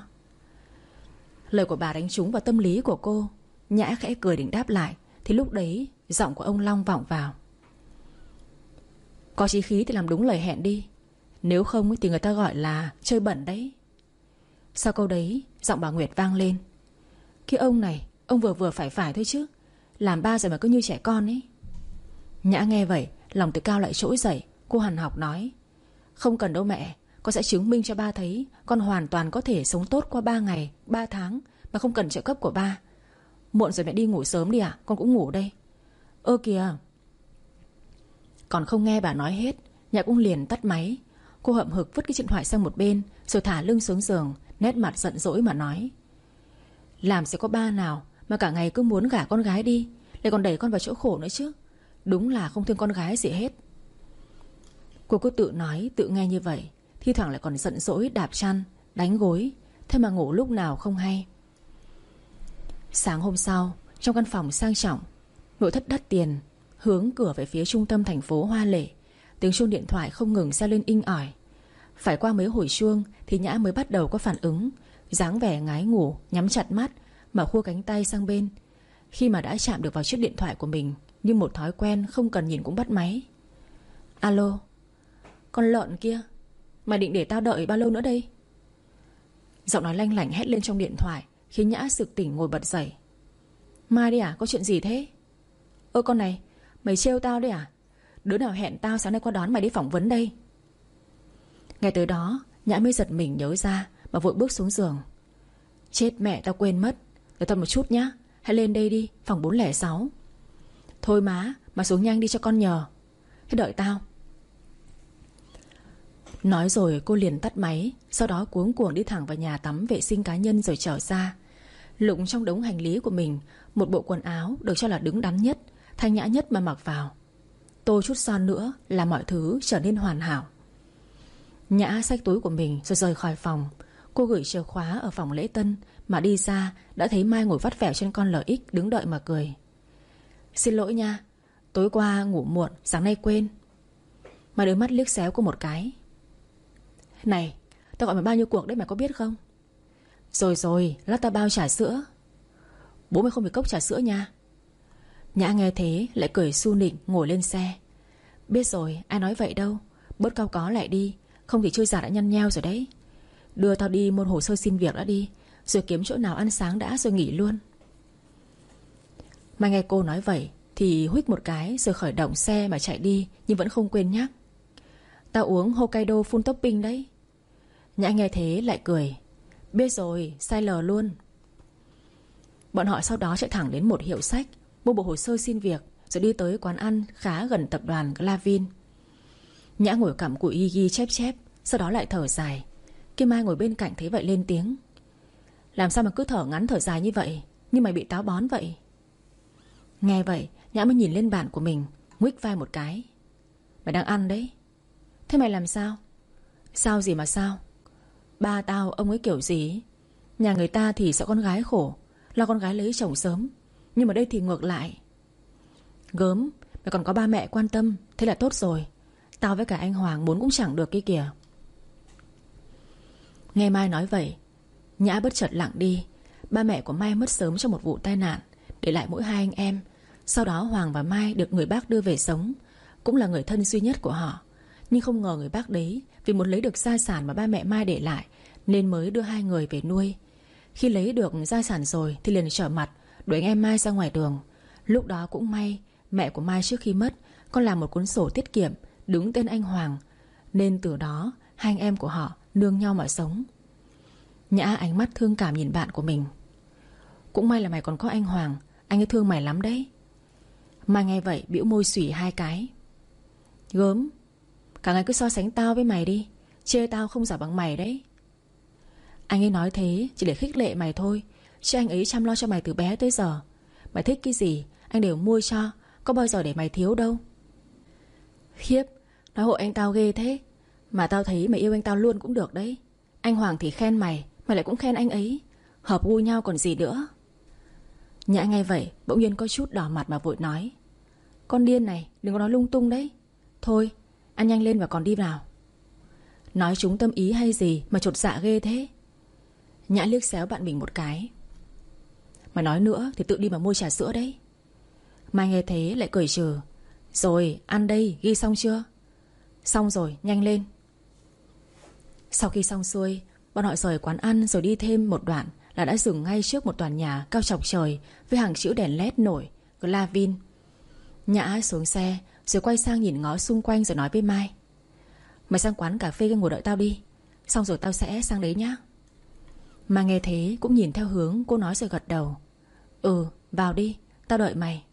Lời của bà đánh trúng vào tâm lý của cô. Nhã khẽ cười định đáp lại, Thì lúc đấy, giọng của ông Long vọng vào. Có chí khí thì làm đúng lời hẹn đi. Nếu không thì người ta gọi là chơi bẩn đấy. Sau câu đấy, Giọng bà Nguyệt vang lên. Cái ông này, Ông vừa vừa phải phải thôi chứ. Làm ba rồi mà cứ như trẻ con ấy. Nhã nghe vậy, Lòng từ cao lại trỗi dậy. Cô hằn học nói, Không cần đâu mẹ, Con sẽ chứng minh cho ba thấy Con hoàn toàn có thể sống tốt qua 3 ngày 3 tháng Mà không cần trợ cấp của ba. Muộn rồi mẹ đi ngủ sớm đi à Con cũng ngủ đây. Ơ kìa. Còn không nghe bà nói hết, Nhã cũng liền tắt máy. Cô hậm hực vứt cái điện thoại sang một bên, Rồi thả lưng xuống giường, Nét mặt giận dỗi mà nói. Làm sẽ có ba nào Mà cả ngày cứ muốn gả con gái đi, Lại còn đẩy con vào chỗ khổ nữa chứ. Đúng là không thương con gái gì hết. Cô cứ tự nói, tự nghe như vậy, Thi thoảng lại còn giận dỗi, đạp chăn, Đánh gối. Thế mà ngủ lúc nào không hay. Sáng hôm sau, Trong căn phòng sang trọng, Nội thất đắt tiền, Hướng cửa về phía trung tâm thành phố Hoa Lệ. Tiếng chuông điện thoại không ngừng reo lên inh ỏi. Phải qua mấy hồi chuông Thì Nhã mới bắt đầu có phản ứng, dáng vẻ ngái ngủ, Nhắm chặt mắt mà khua cánh tay sang bên. Khi mà đã chạm được vào chiếc điện thoại của mình Như một thói quen không cần nhìn cũng bắt máy. Alo, Con lợn kia, Mày định để tao đợi bao lâu nữa đây? Giọng nói lanh lảnh hét lên trong điện thoại, Khiến Nhã sực tỉnh ngồi bật dậy. Mai đi à có chuyện gì thế? Ơ con này, Mày trêu tao đấy à? Đứa nào hẹn tao sáng nay qua đón mày đi phỏng vấn đây? Ngày tới đó, Nhã mới giật mình nhớ ra Mà vội bước xuống giường. Chết mẹ tao quên mất. Đợi tao một chút nhá. Hãy lên đây đi, Phòng 406 Thôi má, Mà xuống nhanh đi cho con nhờ. Thế đợi tao. Nói rồi cô liền tắt máy, Sau đó cuống cuồng đi thẳng vào nhà tắm vệ sinh cá nhân rồi trở ra. Lụng trong đống hành lý của mình, Một bộ quần áo được cho là đứng đắn nhất, Thanh nhã nhất mà mặc vào. Tô chút son nữa là mọi thứ trở nên hoàn hảo. Nhã xách túi của mình rồi rời khỏi phòng. Cô gửi chìa khóa ở phòng lễ tân Mà đi ra, Đã thấy Mai ngồi vắt vẻo trên con LX Đứng đợi mà cười. Xin lỗi nha, Tối qua ngủ muộn, sáng nay quên. Mà đôi mắt liếc xéo cô một cái. Này, Tao gọi mày bao nhiêu cuộc đấy mày có biết không? Rồi rồi, Lát tao bao trà sữa. Bố mày không phải cốc trà sữa nha. Nhã nghe thế, lại cười su nịnh, ngồi lên xe. Biết rồi, ai nói vậy đâu. Bớt cao có lại đi, Không thì chơi giả đã nhăn nheo rồi đấy. Đưa tao đi một hồ sơ xin việc đã đi, Rồi kiếm chỗ nào ăn sáng đã rồi nghỉ luôn. Mai nghe cô nói vậy, Thì huých một cái rồi khởi động xe mà chạy đi, Nhưng vẫn không quên nhắc. Tao uống Hokkaido full topping đấy. Nhã nghe thế lại cười. Biết rồi, sai lờ luôn. Bọn họ sau đó chạy thẳng đến một hiệu sách. Mua bộ hồ sơ xin việc, Rồi đi tới quán ăn khá gần tập đoàn Glavin. Nhã ngồi cặm của y ghi chép chép, Sau đó lại thở dài. Kim Mai ngồi bên cạnh thấy vậy lên tiếng. Làm sao mà cứ thở ngắn thở dài như vậy? Như mày bị táo bón vậy? Nghe vậy, Nhã mới nhìn lên bạn của mình, Nguých vai một cái. Mày đang ăn đấy. Thế mày làm sao? Sao gì mà sao? Ba tao, ông ấy kiểu gì? Nhà người ta thì sợ con gái khổ, Lo con gái lấy chồng sớm. Nhưng mà đây thì ngược lại. Gớm, Mày còn có ba mẹ, quan tâm. Thế là tốt rồi. Tao với cả anh Hoàng muốn cũng chẳng được kia kìa. Nghe Mai nói vậy, Nhã bất chợt lặng đi. Ba mẹ của Mai mất sớm trong một vụ tai nạn, Để lại mỗi hai anh em. Sau đó Hoàng và Mai được người bác đưa về sống, Cũng là người thân duy nhất của họ. Nhưng không ngờ người bác đấy, Vì muốn lấy được gia sản mà ba mẹ Mai để lại, Nên mới đưa hai người về nuôi. Khi lấy được gia sản rồi Thì liền trở mặt Đuổi anh em Mai ra ngoài đường. Lúc đó cũng may, Mẹ của Mai trước khi mất Con làm một cuốn sổ tiết kiệm Đứng tên anh Hoàng. Nên từ đó, hai anh em của họ Nương nhau mà sống. Nhã ánh mắt thương cảm nhìn bạn của mình. Cũng may là mày còn có anh Hoàng, Anh ấy thương mày lắm đấy. Mai nghe vậy bĩu môi xủy hai cái. Gớm, Cả ngày cứ so sánh tao với mày đi, Chê tao không giả bằng mày đấy. Anh ấy nói thế chỉ để khích lệ mày thôi Chứ anh ấy chăm lo cho mày từ bé tới giờ. Mày thích cái gì, Anh đều mua cho. Có bao giờ để mày thiếu đâu. Khiếp, Nói hộ anh tao ghê thế. Mà tao thấy mày yêu anh tao luôn cũng được đấy. Anh Hoàng thì khen mày Mày lại cũng khen anh ấy. Hợp gu nhau còn gì nữa. Nhã ngay vậy, bỗng nhiên có chút đỏ mặt mà vội nói. Con điên này, đừng có nói lung tung đấy. Thôi, ăn nhanh lên và còn đi vào. Nói chúng tâm ý hay gì Mà chột dạ ghê thế. Nhã liếc xéo bạn mình một cái. Mà nói nữa thì tự đi mà mua trà sữa đấy. Mai nghe thế lại cười trừ. Rồi, ăn đây, ghi xong chưa? Xong rồi, nhanh lên. Sau khi xong xuôi, Bọn họ rời quán ăn rồi đi thêm một đoạn Là đã dừng ngay trước một tòa nhà cao chọc trời Với hàng chữ đèn led nổi, Glavin. Nhã xuống xe Rồi quay sang nhìn ngó xung quanh rồi nói với Mai. Mày sang quán cà phê ngồi đợi tao đi, Xong rồi tao sẽ sang đấy nhá. Mà nghe thế cũng nhìn theo hướng cô nói rồi gật đầu. Ừ vào đi, Tao đợi mày.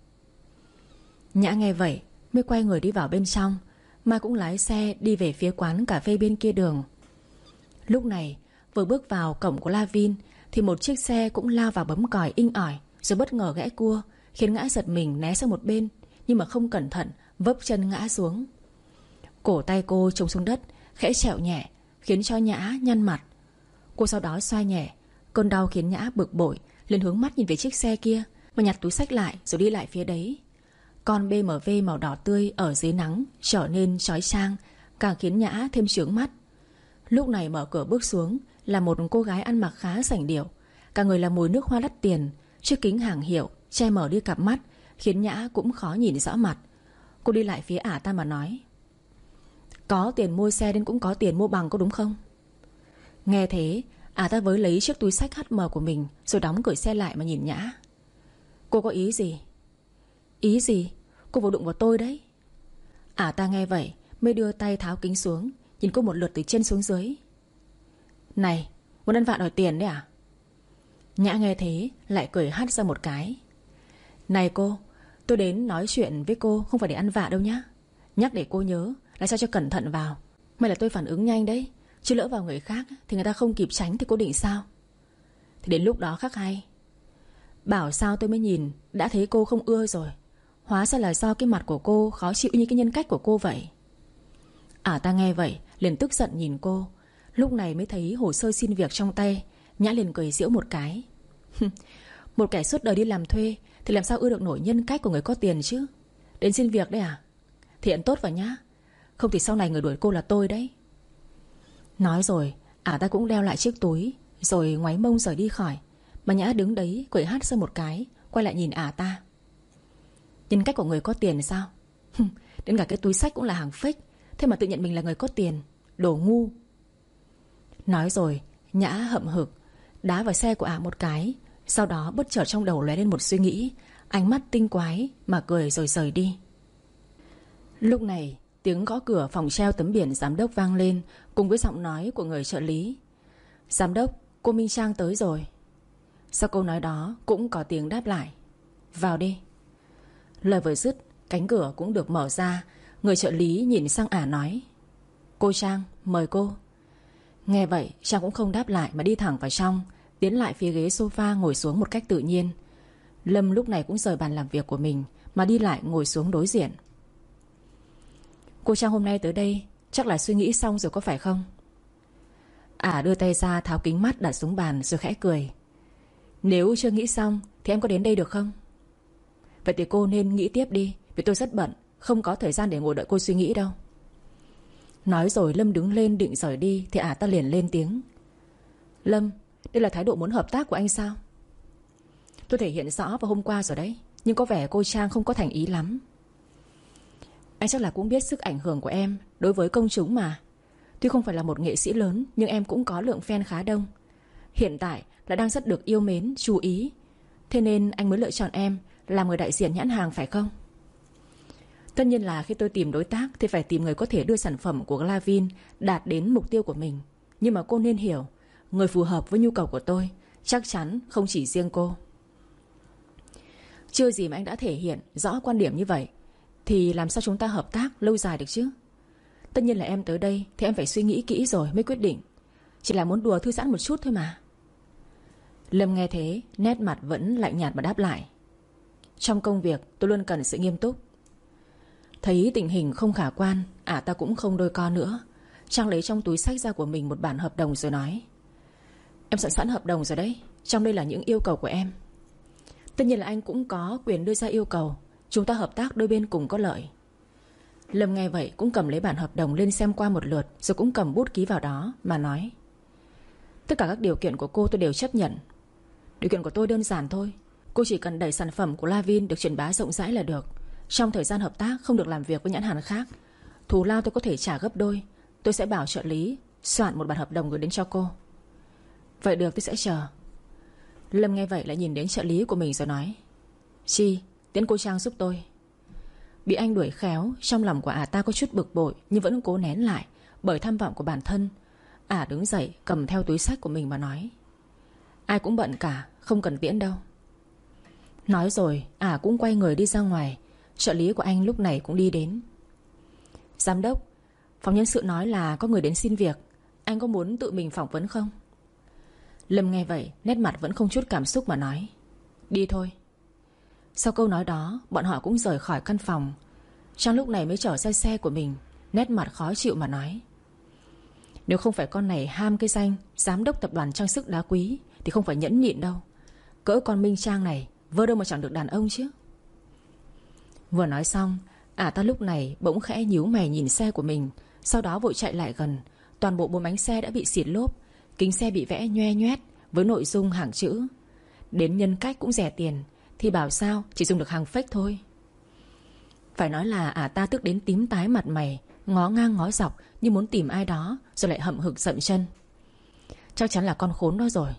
Nhã nghe vậy, Mới quay người đi vào bên trong. Mai cũng lái xe đi về phía quán cà phê bên kia đường. Lúc này, Vừa bước vào cổng của La Vin, Thì một chiếc xe cũng lao vào bấm còi inh ỏi, Rồi bất ngờ gãy cua, Khiến ngã giật mình né sang một bên, Nhưng mà không cẩn thận, vấp chân ngã xuống. Cổ tay cô trông xuống đất, Khẽ trẹo nhẹ, Khiến cho Nhã nhăn mặt. Cô sau đó xoay nhẹ, Cơn đau khiến Nhã bực bội lên hướng mắt nhìn về chiếc xe kia, Mà nhặt túi sách lại rồi đi lại phía đấy. Con BMW màu đỏ tươi ở dưới nắng Trở nên trói trang Càng khiến Nhã thêm trướng mắt. Lúc này mở cửa bước xuống Là một cô gái ăn mặc khá sảnh điệu, Cả người là mùi nước hoa đắt tiền, Chiếc kính hàng hiệu Che mở đi cặp mắt, Khiến Nhã cũng khó nhìn rõ mặt. Cô đi lại phía ả ta mà nói, Có tiền mua xe nên cũng có tiền mua bằng có đúng không? Nghe thế Ả ta với lấy chiếc túi sách HM của mình, Rồi đóng cửa xe lại mà nhìn Nhã. Cô có ý gì? Ý gì? Cô vừa đụng vào tôi đấy. Ả ta nghe vậy, Mới đưa tay tháo kính xuống, Nhìn cô một lượt từ trên xuống dưới. Này, muốn ăn vạ đòi tiền đấy à? Nhã nghe thế, Lại cười hát ra một cái. Này cô, Tôi đến nói chuyện với cô Không phải để ăn vạ đâu nhá. Nhắc để cô nhớ Là sao cho cẩn thận vào. May là tôi phản ứng nhanh đấy. Chứ lỡ vào người khác Thì người ta không kịp tránh Thì cô định sao? Thì đến lúc đó khác hay. Bảo sao tôi mới nhìn, Đã thấy cô không ưa rồi. Hóa ra là do cái mặt của cô khó chịu như cái nhân cách của cô vậy. À ta nghe vậy, liền tức giận nhìn cô. Lúc này mới thấy hồ sơ xin việc trong tay, Nhã liền cười giễu một cái. Một kẻ suốt đời đi làm thuê Thì làm sao ưa được nổi nhân cách của người có tiền chứ? Đến xin việc đấy à? Thiện tốt vào nhá. Không thì sau này người đuổi cô là tôi đấy. Nói rồi, Ả ta cũng đeo lại chiếc túi, Rồi ngoáy mông rời đi khỏi. Mà Nhã đứng đấy quẩy hát sơn một cái, Quay lại nhìn ả ta. Nhân cách của người có tiền sao? Đến cả cái túi sách cũng là hàng fake Thế mà tự nhận mình là người có tiền, Đồ ngu. Nói rồi, Nhã hậm hực, Đá vào xe của ả một cái. Sau đó bất chợt trong đầu lóe lên một suy nghĩ. Ánh mắt tinh quái Mà cười rồi rời đi. Lúc này tiếng gõ cửa phòng treo tấm biển giám đốc vang lên, Cùng với giọng nói của người trợ lý. Giám đốc, Cô Minh Trang tới rồi. Sau câu nói đó cũng có tiếng đáp lại. Vào đi. Lời vừa dứt, Cánh cửa cũng được mở ra, Người trợ lý nhìn sang ả nói, Cô Trang, mời cô. Nghe vậy, Trang cũng không đáp lại mà đi thẳng vào trong, Tiến lại phía ghế sofa ngồi xuống một cách tự nhiên. Lâm lúc này cũng rời bàn làm việc của mình, Mà đi lại ngồi xuống đối diện. Cô Trang hôm nay tới đây, Chắc là suy nghĩ xong rồi có phải không? Ả đưa tay ra tháo kính mắt đặt xuống bàn rồi khẽ cười. Nếu chưa nghĩ xong Thì em có đến đây được không? Vậy thì cô nên nghĩ tiếp đi, Vì tôi rất bận, Không có thời gian để ngồi đợi cô suy nghĩ đâu. Nói rồi Lâm đứng lên định rời đi Thì ả ta liền lên tiếng. Lâm, Đây là thái độ muốn hợp tác của anh sao? Tôi thể hiện rõ vào hôm qua rồi đấy, Nhưng có vẻ cô Trang không có thành ý lắm. Anh chắc là cũng biết sức ảnh hưởng của em Đối với công chúng mà. Tuy không phải là một nghệ sĩ lớn Nhưng em cũng có lượng fan khá đông. Hiện tại là đang rất được yêu mến, chú ý. Thế nên anh mới lựa chọn em Làm người đại diện nhãn hàng phải không? Tất nhiên là khi tôi tìm đối tác Thì phải tìm người có thể đưa sản phẩm của Glavin Đạt đến mục tiêu của mình. Nhưng mà cô nên hiểu Người phù hợp với nhu cầu của tôi Chắc chắn không chỉ riêng cô. Chưa gì mà anh đã thể hiện Rõ quan điểm như vậy. Thì làm sao chúng ta hợp tác lâu dài được chứ? Tất nhiên là em tới đây Thì em phải suy nghĩ kỹ rồi mới quyết định. Chỉ là muốn đùa thư giãn một chút thôi mà. Lâm nghe thế, Nét mặt vẫn lạnh nhạt mà đáp lại. Trong công việc, tôi luôn cần sự nghiêm túc. Thấy tình hình không khả quan, Ả ta cũng không đôi co nữa. Trang lấy trong túi sách ra của mình một bản hợp đồng rồi nói. Em sẵn sẵn hợp đồng rồi đấy, Trong đây là những yêu cầu của em. Tất nhiên là anh cũng có quyền đưa ra yêu cầu. Chúng ta hợp tác, đôi bên cùng có lợi. Lâm nghe vậy cũng cầm lấy bản hợp đồng lên xem qua một lượt, Rồi cũng cầm bút ký vào đó, Mà nói, Tất cả các điều kiện của cô tôi đều chấp nhận. Điều kiện của tôi đơn giản thôi. Cô chỉ cần đẩy sản phẩm của Lavin được truyền bá rộng rãi là được. Trong thời gian hợp tác, không được làm việc với nhãn hàng khác. Thù lao tôi có thể trả gấp đôi. Tôi sẽ bảo trợ lý Soạn một bản hợp đồng gửi đến cho cô. Vậy được, tôi sẽ chờ. Lâm nghe vậy lại nhìn đến trợ lý của mình rồi nói, Chi Tiến cô Trang giúp tôi. Bị anh đuổi khéo, Trong lòng của ả ta có chút bực bội, Nhưng vẫn cố nén lại, Bởi tham vọng của bản thân. Ả đứng dậy, cầm theo túi sách của mình mà nói. Ai cũng bận cả, Không cần tiễn đâu. Nói rồi, ả cũng quay người đi ra ngoài. Trợ lý của anh lúc này cũng đi đến. Giám đốc Phòng nhân sự nói là có người đến xin việc. Anh có muốn tự mình phỏng vấn không? Lâm nghe vậy, Nét mặt vẫn không chút cảm xúc mà nói. Đi thôi. Sau câu nói đó, Bọn họ cũng rời khỏi căn phòng. Trong lúc này mới trở ra xe của mình, Nét mặt khó chịu mà nói. Nếu không phải con này ham cái danh Giám đốc tập đoàn trang sức đá quý, Thì không phải nhẫn nhịn đâu. Cỡ con Minh Trang này, Vơ đâu mà chẳng được đàn ông chứ? Vừa nói xong, Ả ta lúc này bỗng khẽ nhíu mày nhìn xe của mình, Sau đó vội chạy lại gần. Toàn bộ bốn bánh xe đã bị xịt lốp, Kính xe bị vẽ nhoe nhoét Với nội dung hàng chữ. Đến nhân cách cũng rẻ tiền thì bảo sao? Chỉ dùng được hàng fake thôi. Phải nói là ả ta tức đến tím tái mặt mày, Ngó ngang ngó dọc, Như muốn tìm ai đó, Rồi lại hậm hực dậm chân. Chắc chắn là con khốn đó rồi.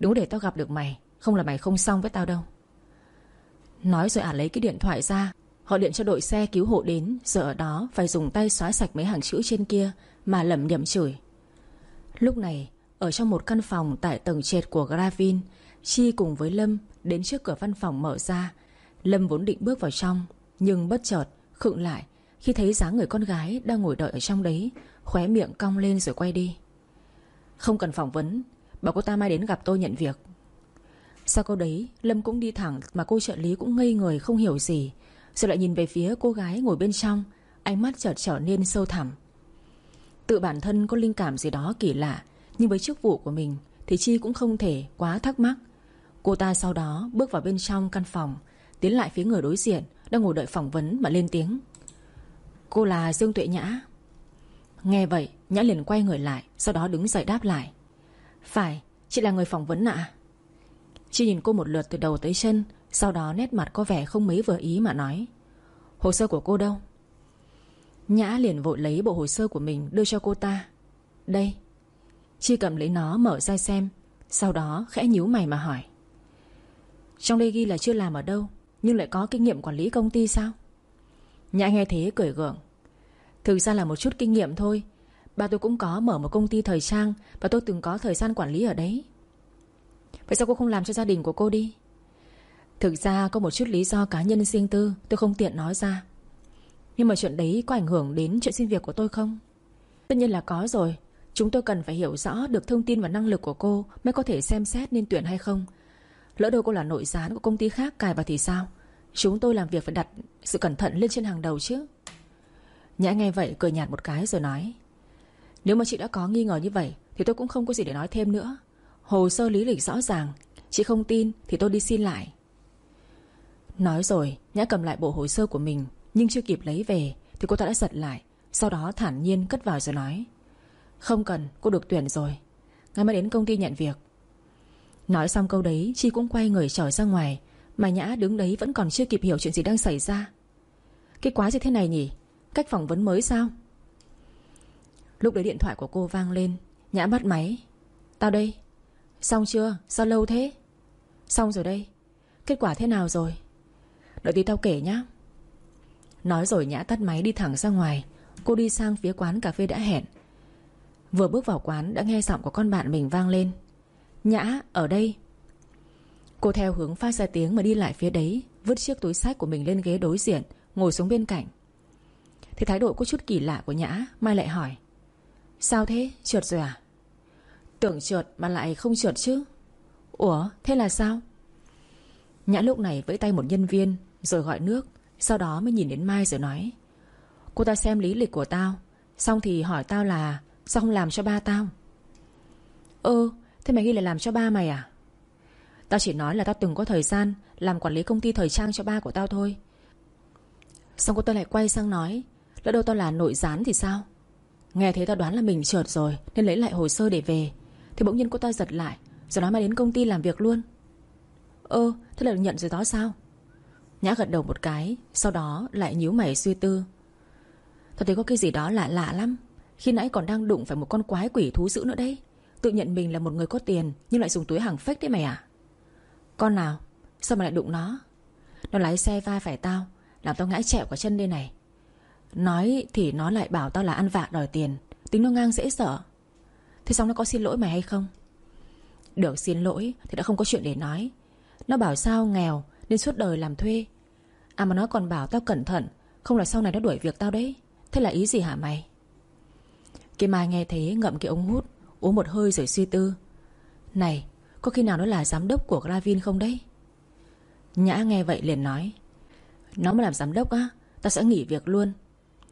Đúng để tao gặp được mày, Không là mày không xong với tao đâu. Nói rồi ả lấy cái điện thoại ra. Họ điện cho đội xe cứu hộ đến. Giờ ở đó phải dùng tay xóa sạch mấy hàng chữ trên kia, Mà lẩm nhẩm chửi. Lúc này, Ở trong một căn phòng tại tầng trệt của Gravin, Chi cùng với Lâm Đến trước cửa văn phòng mở ra. Lâm vốn định bước vào trong, Nhưng bất chợt khựng lại Khi thấy dáng người con gái đang ngồi đợi ở trong đấy, Khóe miệng cong lên rồi quay đi. Không cần phỏng vấn, Bảo cô ta mai đến gặp tôi nhận việc. Sau câu đấy, Lâm cũng đi thẳng Mà cô trợ lý cũng ngây người không hiểu gì, Rồi lại nhìn về phía cô gái ngồi bên trong, Ánh mắt chợt trở nên sâu thẳm. Tự bản thân có linh cảm gì đó kỳ lạ, Nhưng với chức vụ của mình Thì Chi cũng không thể quá thắc mắc. Cô ta sau đó bước vào bên trong căn phòng, Tiến lại phía người đối diện, Đang ngồi đợi phỏng vấn mà lên tiếng. Cô là Dương Tuệ Nhã. Nghe vậy, Nhã liền quay người lại, Sau đó đứng dậy đáp lại. Phải, Chị là người phỏng vấn ạ. Chi nhìn cô một lượt từ đầu tới chân, Sau đó nét mặt có vẻ không mấy vừa ý mà nói. Hồ sơ của cô đâu? Nhã liền vội lấy bộ hồ sơ của mình Đưa cho cô ta. Đây. Chi cầm lấy nó mở ra xem, Sau đó khẽ nhíu mày mà hỏi. Trong đây ghi là chưa làm ở đâu, Nhưng lại có kinh nghiệm quản lý công ty sao? Nhã nghe thế cười gượng. Thực ra là một chút kinh nghiệm thôi. Ba tôi cũng có mở một công ty thời trang Và tôi từng có thời gian quản lý ở đấy. Vậy sao cô không làm cho gia đình của cô đi? Thực ra có một chút lý do cá nhân riêng tư Tôi không tiện nói ra. Nhưng mà chuyện đấy có ảnh hưởng đến chuyện xin việc của tôi không? Tất nhiên là có rồi. Chúng tôi cần phải hiểu rõ được thông tin và năng lực của cô Mới có thể xem xét nên tuyển hay không. Lỡ đâu cô là nội gián của công ty khác, cài vào thì sao? Chúng tôi làm việc phải đặt sự cẩn thận lên trên hàng đầu chứ. Nhã nghe vậy, cười nhạt một cái rồi nói, Nếu mà chị đã có nghi ngờ như vậy, Thì tôi cũng không có gì để nói thêm nữa. Hồ sơ lý lịch rõ ràng, Chị không tin thì tôi đi xin lại. Nói rồi, Nhã cầm lại bộ hồ sơ của mình, Nhưng chưa kịp lấy về, Thì cô ta đã giật lại, Sau đó thản nhiên cất vào rồi nói, Không cần, cô được tuyển rồi. Ngay mai đến công ty nhận việc Nói xong câu đấy, Chi cũng quay người trở ra ngoài. Mà Nhã đứng đấy vẫn còn chưa kịp hiểu chuyện gì đang xảy ra. Cái quá gì thế này nhỉ? Cách phỏng vấn mới sao? Lúc đấy điện thoại của cô vang lên. Nhã bắt máy. Tao đây. Xong chưa? Sao lâu thế? Xong rồi đây. Kết quả thế nào rồi? Đợi tí tao kể nhá. Nói rồi Nhã tắt máy đi thẳng ra ngoài. Cô đi sang phía quán cà phê đã hẹn. Vừa bước vào quán, đã nghe giọng của con bạn mình vang lên. Nhã, ở đây. Cô theo hướng phát ra tiếng mà đi lại phía đấy, Vứt chiếc túi sách của mình lên ghế đối diện, Ngồi xuống bên cạnh. Thì thái độ có chút kỳ lạ của Nhã, Mai lại hỏi, Sao thế, trượt rồi à? Tưởng trượt mà lại không trượt chứ. Ủa, thế là sao? Nhã lúc này vẫy tay một nhân viên, Rồi gọi nước, Sau đó mới nhìn đến Mai rồi nói, Cô ta xem lý lịch của tao, Xong thì hỏi tao là, Sao không làm cho ba tao? Ơ thế mày ghi là làm cho ba mày à? Tao chỉ nói là tao từng có thời gian Làm quản lý công ty thời trang cho ba của tao thôi. Xong cô ta lại quay sang nói, Lỡ đâu tao là nội gián thì sao? Nghe thế tao đoán là mình trượt rồi, Nên lấy lại hồ sơ để về. Thì bỗng nhiên cô ta giật lại, Rồi nói mày đến công ty làm việc luôn. Ơ, thế là nhận rồi đó sao? Nhã gật đầu một cái, Sau đó lại nhíu mày suy tư. Tao thấy có cái gì đó lạ lạ lắm, Khi nãy còn đang đụng phải một con quái quỷ thú dữ nữa đấy. Tự nhận mình là một người có tiền, Nhưng lại dùng túi hàng fake đấy mày à Con nào, Sao mà lại đụng nó? Nó lái xe vai phải tao, Làm tao ngã trẹo cả chân đây này. Nói thì nó lại bảo tao là ăn vạ đòi tiền, Tính nó ngang dễ sợ. Thế xong nó có xin lỗi mày hay không? Được xin lỗi thì đã không có chuyện để nói. Nó bảo sao nghèo Nên suốt đời làm thuê. À mà nó còn bảo tao cẩn thận, Không là sau này nó đuổi việc tao đấy. Thế là ý gì hả mày? Kim Mai nghe thế ngậm cái ống hút. Uống một hơi rồi suy tư. Này, có khi nào nó là giám đốc của Gravin không đấy? Nhã nghe vậy liền nói, Nó mà làm giám đốc á, Tao sẽ nghỉ việc luôn.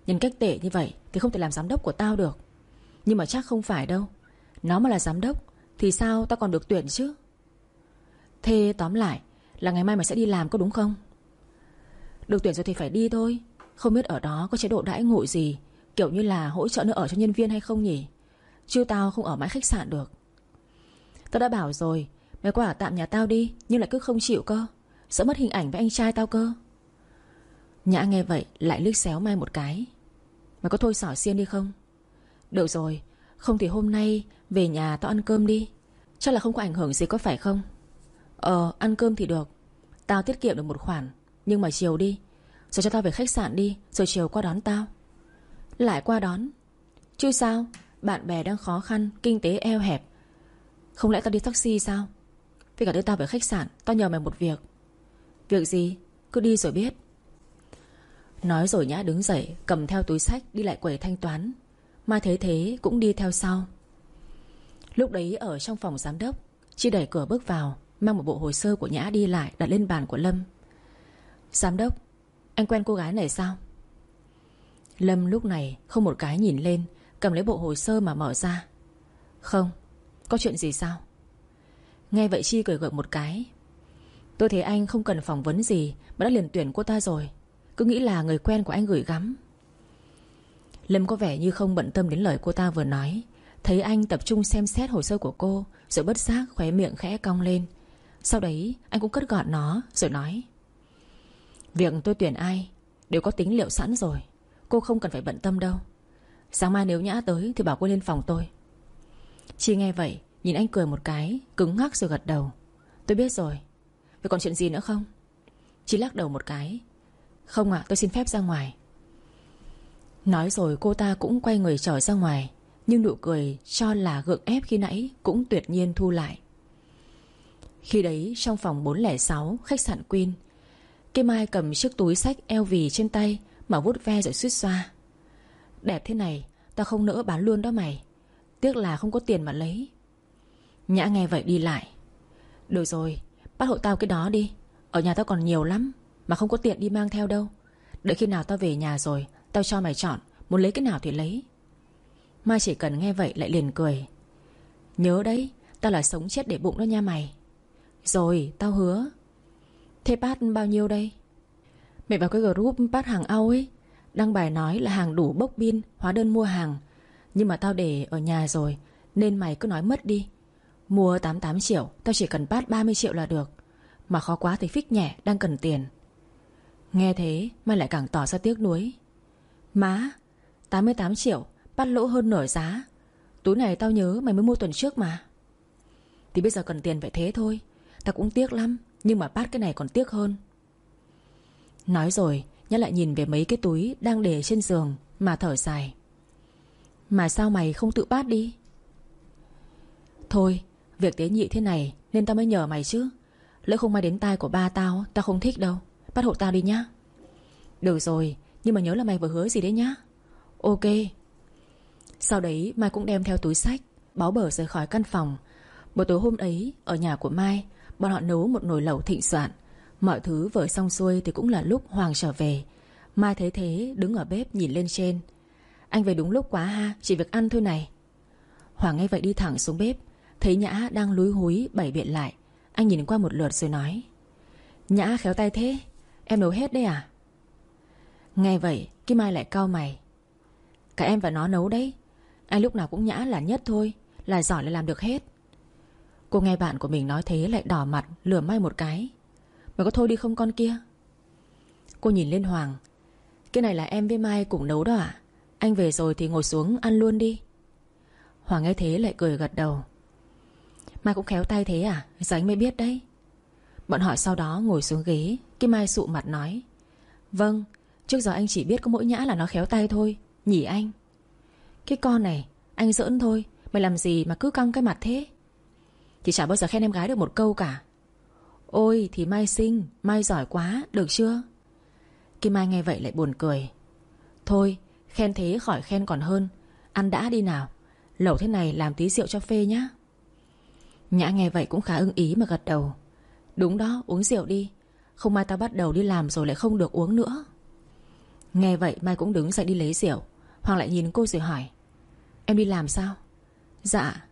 Nhân cách tệ như vậy Thì không thể làm giám đốc của tao được. Nhưng mà chắc không phải đâu. Nó mà là giám đốc Thì sao tao còn được tuyển chứ? Thế tóm lại Là ngày mai mày sẽ đi làm có đúng không? Được tuyển rồi thì phải đi thôi. Không biết ở đó có chế độ đãi ngộ gì, Kiểu như là hỗ trợ nơi ở cho nhân viên hay không nhỉ? Chứ tao không ở mãi khách sạn được. Tao đã bảo rồi, Mày qua ở tạm nhà tao đi, Nhưng lại cứ không chịu cơ. Sợ mất hình ảnh với anh trai tao cơ. Nhã nghe vậy, lại liếc xéo Mai một cái. Mày có thôi xỏ xiên đi không? Được rồi, Không thì hôm nay về nhà tao ăn cơm đi. Chắc là không có ảnh hưởng gì có phải không? Ờ ăn cơm thì được. Tao tiết kiệm được một khoản, Nhưng mà chiều đi. Rồi cho tao về khách sạn đi, Rồi chiều qua đón tao. Lại qua đón. Chứ sao? Bạn bè đang khó khăn, Kinh tế eo hẹp. Không lẽ tao đi taxi sao? Với cả đưa tao về khách sạn, Tao nhờ mày một việc. Việc gì? Cứ đi rồi biết. Nói rồi Nhã đứng dậy, Cầm theo túi sách đi lại quầy thanh toán. Mai thế thế cũng đi theo sau. Lúc đấy ở trong phòng giám đốc, Chi đẩy cửa bước vào, Mang một bộ hồ sơ của Nhã đi lại đặt lên bàn của Lâm. Giám đốc Anh quen cô gái này sao? Lâm lúc này không một cái nhìn lên Cầm lấy bộ hồ sơ mà mở ra. Không, Có chuyện gì sao? Nghe vậy Chi cười gượng một cái. Tôi thấy anh không cần phỏng vấn gì Mà đã liền tuyển cô ta rồi. Cứ nghĩ là người quen của anh gửi gắm. Lâm có vẻ như không bận tâm đến lời cô ta vừa nói. Thấy anh tập trung xem xét hồ sơ của cô, Rồi bất giác khóe miệng khẽ cong lên. Sau đấy, anh cũng cất gọn nó, Rồi nói. Việc tôi tuyển ai Đều có tính liệu sẵn rồi. Cô không cần phải bận tâm đâu. Sáng mai nếu Nhã tới thì bảo cô lên phòng tôi. Chi nghe vậy, Nhìn anh cười một cái, Cứng ngắc rồi gật đầu. Tôi biết rồi. Vậy còn chuyện gì nữa không? Chi lắc đầu một cái. Không ạ, tôi xin phép ra ngoài. Nói rồi cô ta cũng quay người trở ra ngoài, Nhưng nụ cười cho là gượng ép khi nãy Cũng tuyệt nhiên thu lại. Khi đấy, trong phòng 406 Khách sạn Queen, Kim Mai cầm chiếc túi sách eo vì trên tay Mà vút ve rồi suýt xoa. Đẹp thế này Tao không nỡ bán luôn đó mày. Tiếc là không có tiền mà lấy. Nhã nghe vậy đi lại. Được rồi, Bắt hộ tao cái đó đi. Ở nhà tao còn nhiều lắm, Mà không có tiện đi mang theo đâu. Đợi khi nào tao về nhà rồi, Tao cho mày chọn, Muốn lấy cái nào thì lấy. Mai chỉ cần nghe vậy lại liền cười. Nhớ đấy, Tao là sống chết để bụng đó nha mày. Rồi, tao hứa. Thế bát bao nhiêu đây? Mày vào cái group bát hàng ao ấy Đăng bài nói là hàng đủ bốc pin, Hóa đơn mua hàng. Nhưng mà tao để ở nhà rồi, Nên mày cứ nói mất đi. Mua 88 triệu, Tao chỉ cần bát 30 triệu là được. Mà khó quá thì phích nhẹ, đang cần tiền. Nghe thế, mày lại càng tỏ ra tiếc nuối. Má 88 triệu, Bắt lỗ hơn nửa giá. Túi này tao nhớ mày mới mua tuần trước mà. Thì bây giờ cần tiền vậy thế thôi. Tao cũng tiếc lắm, Nhưng mà bát cái này còn tiếc hơn. Nói rồi Nhất lại nhìn về mấy cái túi Đang để trên giường Mà thở dài. Mà sao mày không tự bát đi? Thôi, Việc tế nhị thế này Nên tao mới nhờ mày chứ. Lỡ không may đến tai của ba tao Tao không thích đâu. Bắt hộ tao đi nhá. Được rồi, Nhưng mà nhớ là mày vừa hứa gì đấy nhá. Ok. Sau đấy, Mai cũng đem theo túi sách Báo bở rời khỏi căn phòng. Buổi tối hôm ấy, Ở nhà của Mai, Bọn họ nấu một nồi lẩu thịnh soạn. Mọi thứ vừa xong xuôi thì cũng là lúc Hoàng trở về. Mai thấy thế, đứng ở bếp nhìn lên trên. Anh về đúng lúc quá ha, Chỉ việc ăn thôi này. Hoàng nghe vậy đi thẳng xuống bếp, Thấy Nhã đang lúi húi bày biện lại. Anh nhìn qua một lượt rồi nói, Nhã khéo tay thế, Em nấu hết đấy à? Nghe vậy, Kim Mai lại cau mày. Cả em và nó nấu đấy Anh lúc nào cũng nhã là nhất thôi, Là giỏi là làm được hết. Cô nghe bạn của mình nói thế lại đỏ mặt Lừa Mai một cái. Mày có thôi đi không con kia? Cô nhìn lên Hoàng. Cái này là em với Mai cùng nấu đó à Anh về rồi thì ngồi xuống, ăn luôn đi. Hoàng nghe thế lại cười gật đầu. Mai cũng khéo tay thế à? Giờ anh mới biết đấy. Bọn họ sau đó ngồi xuống ghế. Cái Mai sụ mặt nói. Vâng Trước giờ anh chỉ biết có mỗi nhã là nó khéo tay thôi. Nhỉ anh? Cái con này, Anh giỡn thôi. Mày làm gì mà cứ căng cái mặt thế? Thì chả bao giờ khen em gái được một câu cả. Ôi, thì Mai xinh Mai giỏi quá, Được chưa? Kim Mai nghe vậy lại buồn cười. Thôi, khen thế khỏi khen còn hơn. Ăn đã đi nào. Lẩu thế này làm tí rượu cho phê nhá. Nhã nghe vậy cũng khá ưng ý mà gật đầu. Đúng đó, uống rượu đi. Không mai tao bắt đầu đi làm rồi lại không được uống nữa. Nghe vậy, Mai cũng đứng dậy đi lấy rượu. Hoàng lại nhìn cô rồi hỏi, Em đi làm sao? Dạ.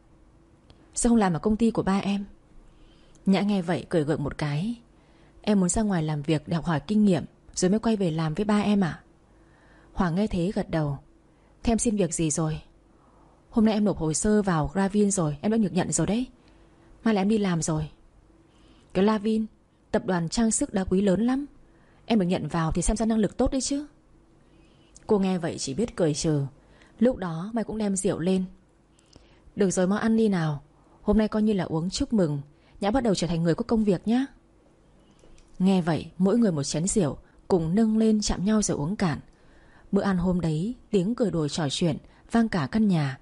Sao không làm ở công ty của ba em? Nhã nghe vậy cười gượng một cái. Em muốn ra ngoài làm việc để học hỏi kinh nghiệm, Rồi mới quay về làm với ba em à Hoàng nghe thế gật đầu. Thế em xin việc gì rồi? Hôm nay em nộp hồ sơ vào Gravin rồi, Em đã được nhận rồi đấy. Mai là em đi làm rồi. Cái Lavin Tập đoàn trang sức đá quý lớn lắm. Em được nhận vào thì xem ra năng lực tốt đấy chứ. Cô nghe vậy chỉ biết cười trừ. Lúc đó mày cũng đem rượu lên. Được rồi, mau ăn đi nào. Hôm nay coi như là uống chúc mừng. Nhã bắt đầu trở thành người có công việc nhé Nghe vậy, mỗi người một chén rượu, Cùng nâng lên chạm nhau rồi uống cạn. Bữa ăn hôm đấy, Tiếng cười đùa trò chuyện, Vang cả căn nhà.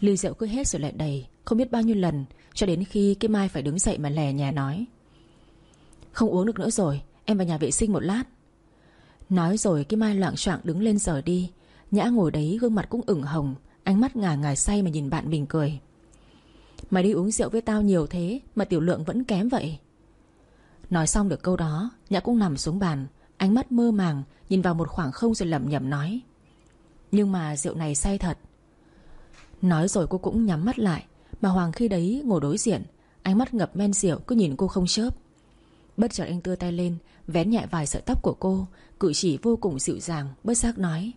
Ly rượu cứ hết rồi lại đầy, Không biết bao nhiêu lần, Cho đến khi cái Mai phải đứng dậy mà lè nhà nói. Không uống được nữa rồi, Em vào nhà vệ sinh một lát. Nói rồi cái Mai loạn choạng đứng lên rời đi. Nhã ngồi đấy, gương mặt cũng ửng hồng, Ánh mắt ngả ngả say mà nhìn bạn mình cười. Mày đi uống rượu với tao nhiều thế Mà tiểu lượng vẫn kém vậy. Nói xong được câu đó, Nhã cũng nằm xuống bàn, Ánh mắt mơ màng Nhìn vào một khoảng không rồi lẩm nhẩm nói. Nhưng mà rượu này say thật. Nói rồi cô cũng nhắm mắt lại, Mà Hoàng khi đấy ngồi đối diện, Ánh mắt ngập men rượu cứ nhìn cô không chớp. Bất chợt anh đưa tay lên, Vén nhẹ vài sợi tóc của cô, Cử chỉ vô cùng dịu dàng, Bất giác nói.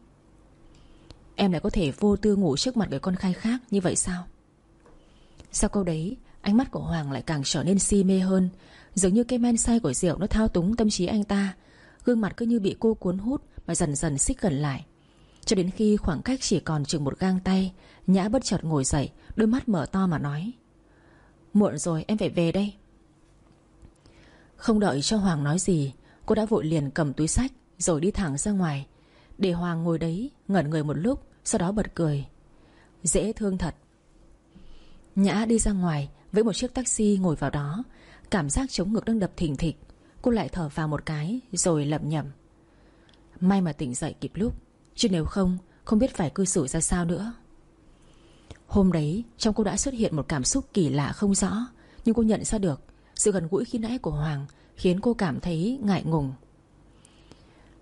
Em lại có thể vô tư ngủ trước mặt người con khai khác như vậy sao? Sau câu đấy, Ánh mắt của Hoàng lại càng trở nên si mê hơn. Dường như cái men say của rượu Nó thao túng tâm trí anh ta. Gương mặt cứ như bị cô cuốn hút Mà dần dần xích gần lại. Cho đến khi khoảng cách chỉ còn chừng một gang tay, Nhã bất chợt ngồi dậy, Đôi mắt mở to mà nói, Muộn rồi, em phải về đây. Không đợi cho Hoàng nói gì, Cô đã vội liền cầm túi sách Rồi đi thẳng ra ngoài. Để Hoàng ngồi đấy, ngẩn người một lúc, Sau đó bật cười, Dễ thương thật. Nhã đi ra ngoài Với một chiếc taxi ngồi vào đó. Cảm giác chống ngực đang đập thình thịch. Cô lại thở vào một cái, Rồi lẩm nhẩm. May mà tỉnh dậy kịp lúc, Chứ nếu không Không biết phải cư xử ra sao nữa. Hôm đấy, trong cô đã xuất hiện một cảm xúc kỳ lạ không rõ, Nhưng cô nhận ra được Sự gần gũi khi nãy của Hoàng Khiến cô cảm thấy ngại ngùng.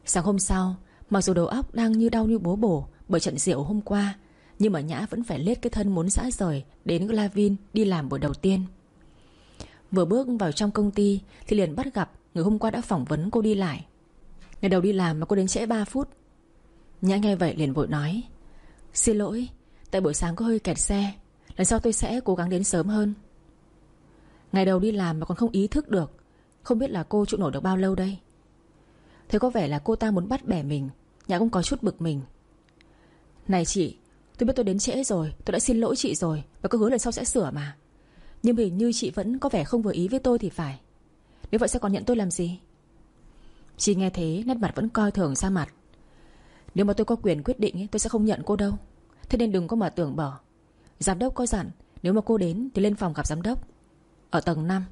Sáng hôm sau, Mặc dù đầu óc đang như đau như bố bổ Bởi trận rượu hôm qua nhưng mà Nhã vẫn phải lết cái thân muốn xã rời, Đến Glavin đi làm buổi đầu tiên. Vừa bước vào trong công ty Thì liền bắt gặp Người hôm qua đã phỏng vấn cô đi lại. Ngày đầu đi làm mà cô đến trễ 3 phút. Nhã nghe vậy liền vội nói, Xin lỗi, Tại buổi sáng có hơi kẹt xe, Lần sau tôi sẽ cố gắng đến sớm hơn. Ngày đầu đi làm mà còn không ý thức được, Không biết là cô trụ nổi được bao lâu đây. Thế có vẻ là cô ta muốn bắt bẻ mình, Nhã cũng có chút bực mình. Này chị Tôi biết tôi đến trễ rồi, Tôi đã xin lỗi chị rồi, Và có hứa lần sau sẽ sửa mà. Nhưng hình như chị vẫn có vẻ không vừa ý với tôi thì phải. Nếu vậy sẽ còn nhận tôi làm gì? Chị nghe thế, nét mặt vẫn coi thường ra mặt. Nếu mà tôi có quyền quyết định Tôi sẽ không nhận cô đâu. Thế nên đừng có mà tưởng bỏ. Giám đốc có dặn, Nếu mà cô đến thì lên phòng gặp giám đốc. Ở tầng 5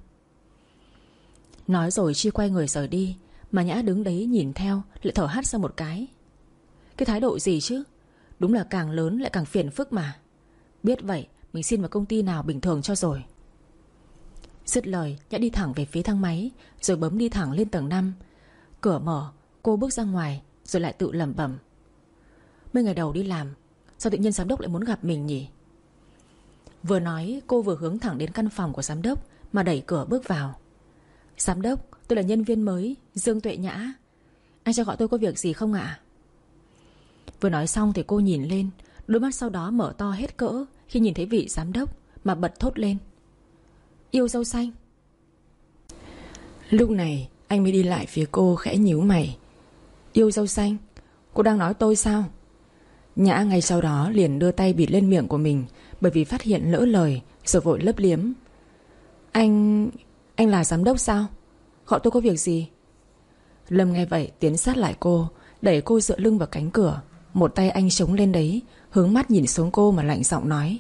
Nói rồi Chi quay người rời đi, Mà Nhã đứng đấy nhìn theo, Lại thở hắt ra một cái. Cái thái độ gì chứ? Đúng là càng lớn lại càng phiền phức mà. Biết vậy, mình xin vào công ty nào bình thường cho rồi. Dứt lời, Nhã đi thẳng về phía thang máy, Rồi bấm đi thẳng lên tầng 5 Cửa mở, Cô bước ra ngoài, Rồi lại tự lẩm bẩm. Mấy ngày đầu đi làm, Sao tự nhiên giám đốc lại muốn gặp mình nhỉ? Vừa nói, cô vừa hướng thẳng đến căn phòng của giám đốc, Mà đẩy cửa bước vào. Giám đốc, tôi là nhân viên mới, Dương Tuệ Nhã. Anh cho gọi tôi có việc gì không ạ? Vừa nói xong thì cô nhìn lên, Đôi mắt sau đó mở to hết cỡ Khi nhìn thấy vị giám đốc Mà bật thốt lên. Yêu dâu xanh. Lúc này, anh mới đi lại phía cô khẽ nhíu mày. Yêu dâu xanh, Cô đang nói tôi sao? Nhã ngay sau đó liền đưa tay bịt lên miệng của mình Bởi vì phát hiện lỡ lời, Rồi vội lấp liếm. Anh... anh là giám đốc sao? Gọi tôi có việc gì? Lâm nghe vậy tiến sát lại cô, Đẩy cô dựa lưng vào cánh cửa. Một tay anh chống lên đấy Hướng mắt nhìn xuống cô mà lạnh giọng nói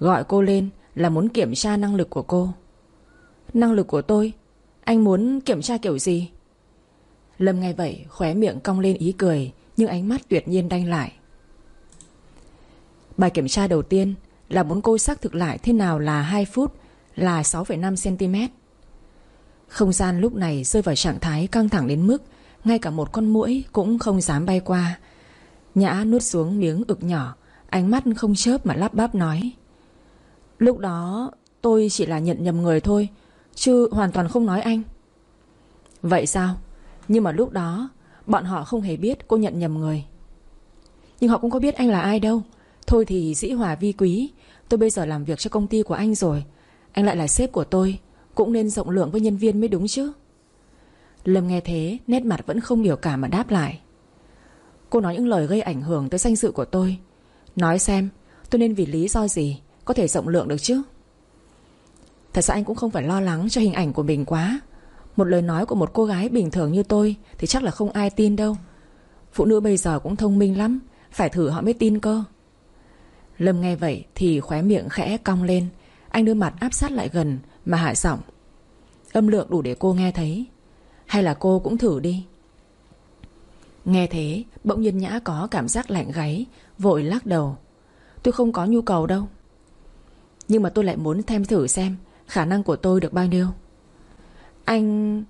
Gọi cô lên là muốn kiểm tra năng lực của cô Năng lực của tôi Anh muốn kiểm tra kiểu gì Lâm nghe vậy khóe miệng cong lên ý cười Nhưng ánh mắt tuyệt nhiên đanh lại Bài kiểm tra đầu tiên là muốn cô xác thực lại thế nào là 2 phút là 6,5cm. Không gian lúc này rơi vào trạng thái căng thẳng đến mức ngay cả một con muỗi cũng không dám bay qua. Nhã nuốt xuống miếng ực nhỏ, ánh mắt không chớp mà lắp bắp nói. Lúc đó tôi chỉ là nhận nhầm người thôi, chứ hoàn toàn không nói anh. Vậy sao? Nhưng mà lúc đó bọn họ không hề biết cô nhận nhầm người. Nhưng họ cũng có biết anh là ai đâu. Thôi thì dĩ hòa vi quý Tôi bây giờ làm việc cho công ty của anh rồi Anh lại là sếp của tôi Cũng nên rộng lượng với nhân viên mới đúng chứ Lâm nghe thế Nét mặt vẫn không biểu cảm mà đáp lại Cô nói những lời gây ảnh hưởng tới danh dự của tôi. Nói xem, Tôi nên vì lý do gì Có thể rộng lượng được chứ? Thật ra anh cũng không phải lo lắng cho hình ảnh của mình quá. Một lời nói của một cô gái bình thường như tôi Thì chắc là không ai tin đâu. Phụ nữ bây giờ cũng thông minh lắm, Phải thử họ mới tin cơ. Lâm nghe vậy thì khóe miệng khẽ cong lên. Anh đưa mặt áp sát lại gần Mà hạ giọng. Âm lượng đủ để cô nghe thấy. Hay là cô cũng thử đi. Nghe thế, bỗng nhiên nhã có cảm giác lạnh gáy, Vội lắc đầu. Tôi không có nhu cầu đâu. Nhưng mà tôi lại muốn thêm thử xem Khả năng của tôi được bao nhiêu. Anh...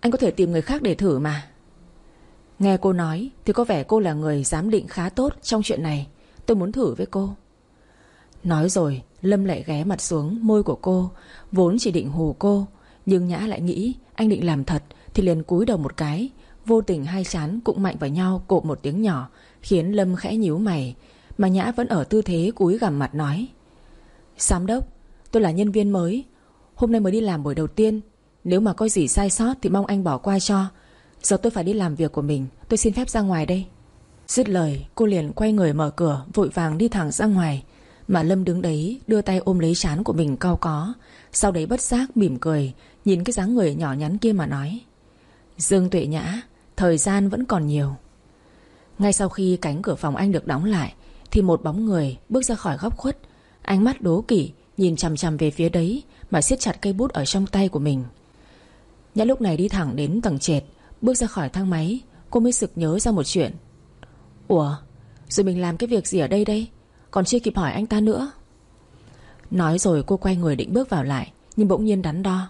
Anh có thể tìm người khác để thử mà. Nghe cô nói Thì có vẻ cô là người giám định khá tốt Trong chuyện này. Tôi muốn thử với cô. Nói rồi, Lâm lại ghé mặt xuống môi của cô, Vốn chỉ định hù cô. Nhưng Nhã lại nghĩ anh định làm thật Thì liền cúi đầu một cái Vô tình hai chán cũng mạnh vào nhau cộp một tiếng nhỏ, Khiến Lâm khẽ nhíu mày, Mà Nhã vẫn ở tư thế cúi gằm mặt nói, Giám đốc, Tôi là nhân viên mới, Hôm nay mới đi làm buổi đầu tiên, Nếu mà có gì sai sót thì mong anh bỏ qua cho. Giờ tôi phải đi làm việc của mình, Tôi xin phép ra ngoài đây. Dứt lời, cô liền quay người mở cửa, Vội vàng đi thẳng ra ngoài, Mà Lâm đứng đấy đưa tay ôm lấy chán của mình cao có, Sau đấy bất giác mỉm cười, Nhìn cái dáng người nhỏ nhắn kia mà nói, Dương Tuệ Nhã Thời gian vẫn còn nhiều. Ngay sau khi cánh cửa phòng anh được đóng lại, Thì một bóng người bước ra khỏi góc khuất. Ánh mắt đố kỵ, Nhìn chằm chằm về phía đấy Mà siết chặt cây bút ở trong tay của mình. Nhã lúc này đi thẳng đến tầng trệt, Bước ra khỏi thang máy. Cô mới sực nhớ ra một chuyện. Ủa, Rồi mình làm cái việc gì ở đây đây? Còn chưa kịp hỏi anh ta nữa. Nói rồi cô quay người định bước vào lại, Nhưng bỗng nhiên đắn đo.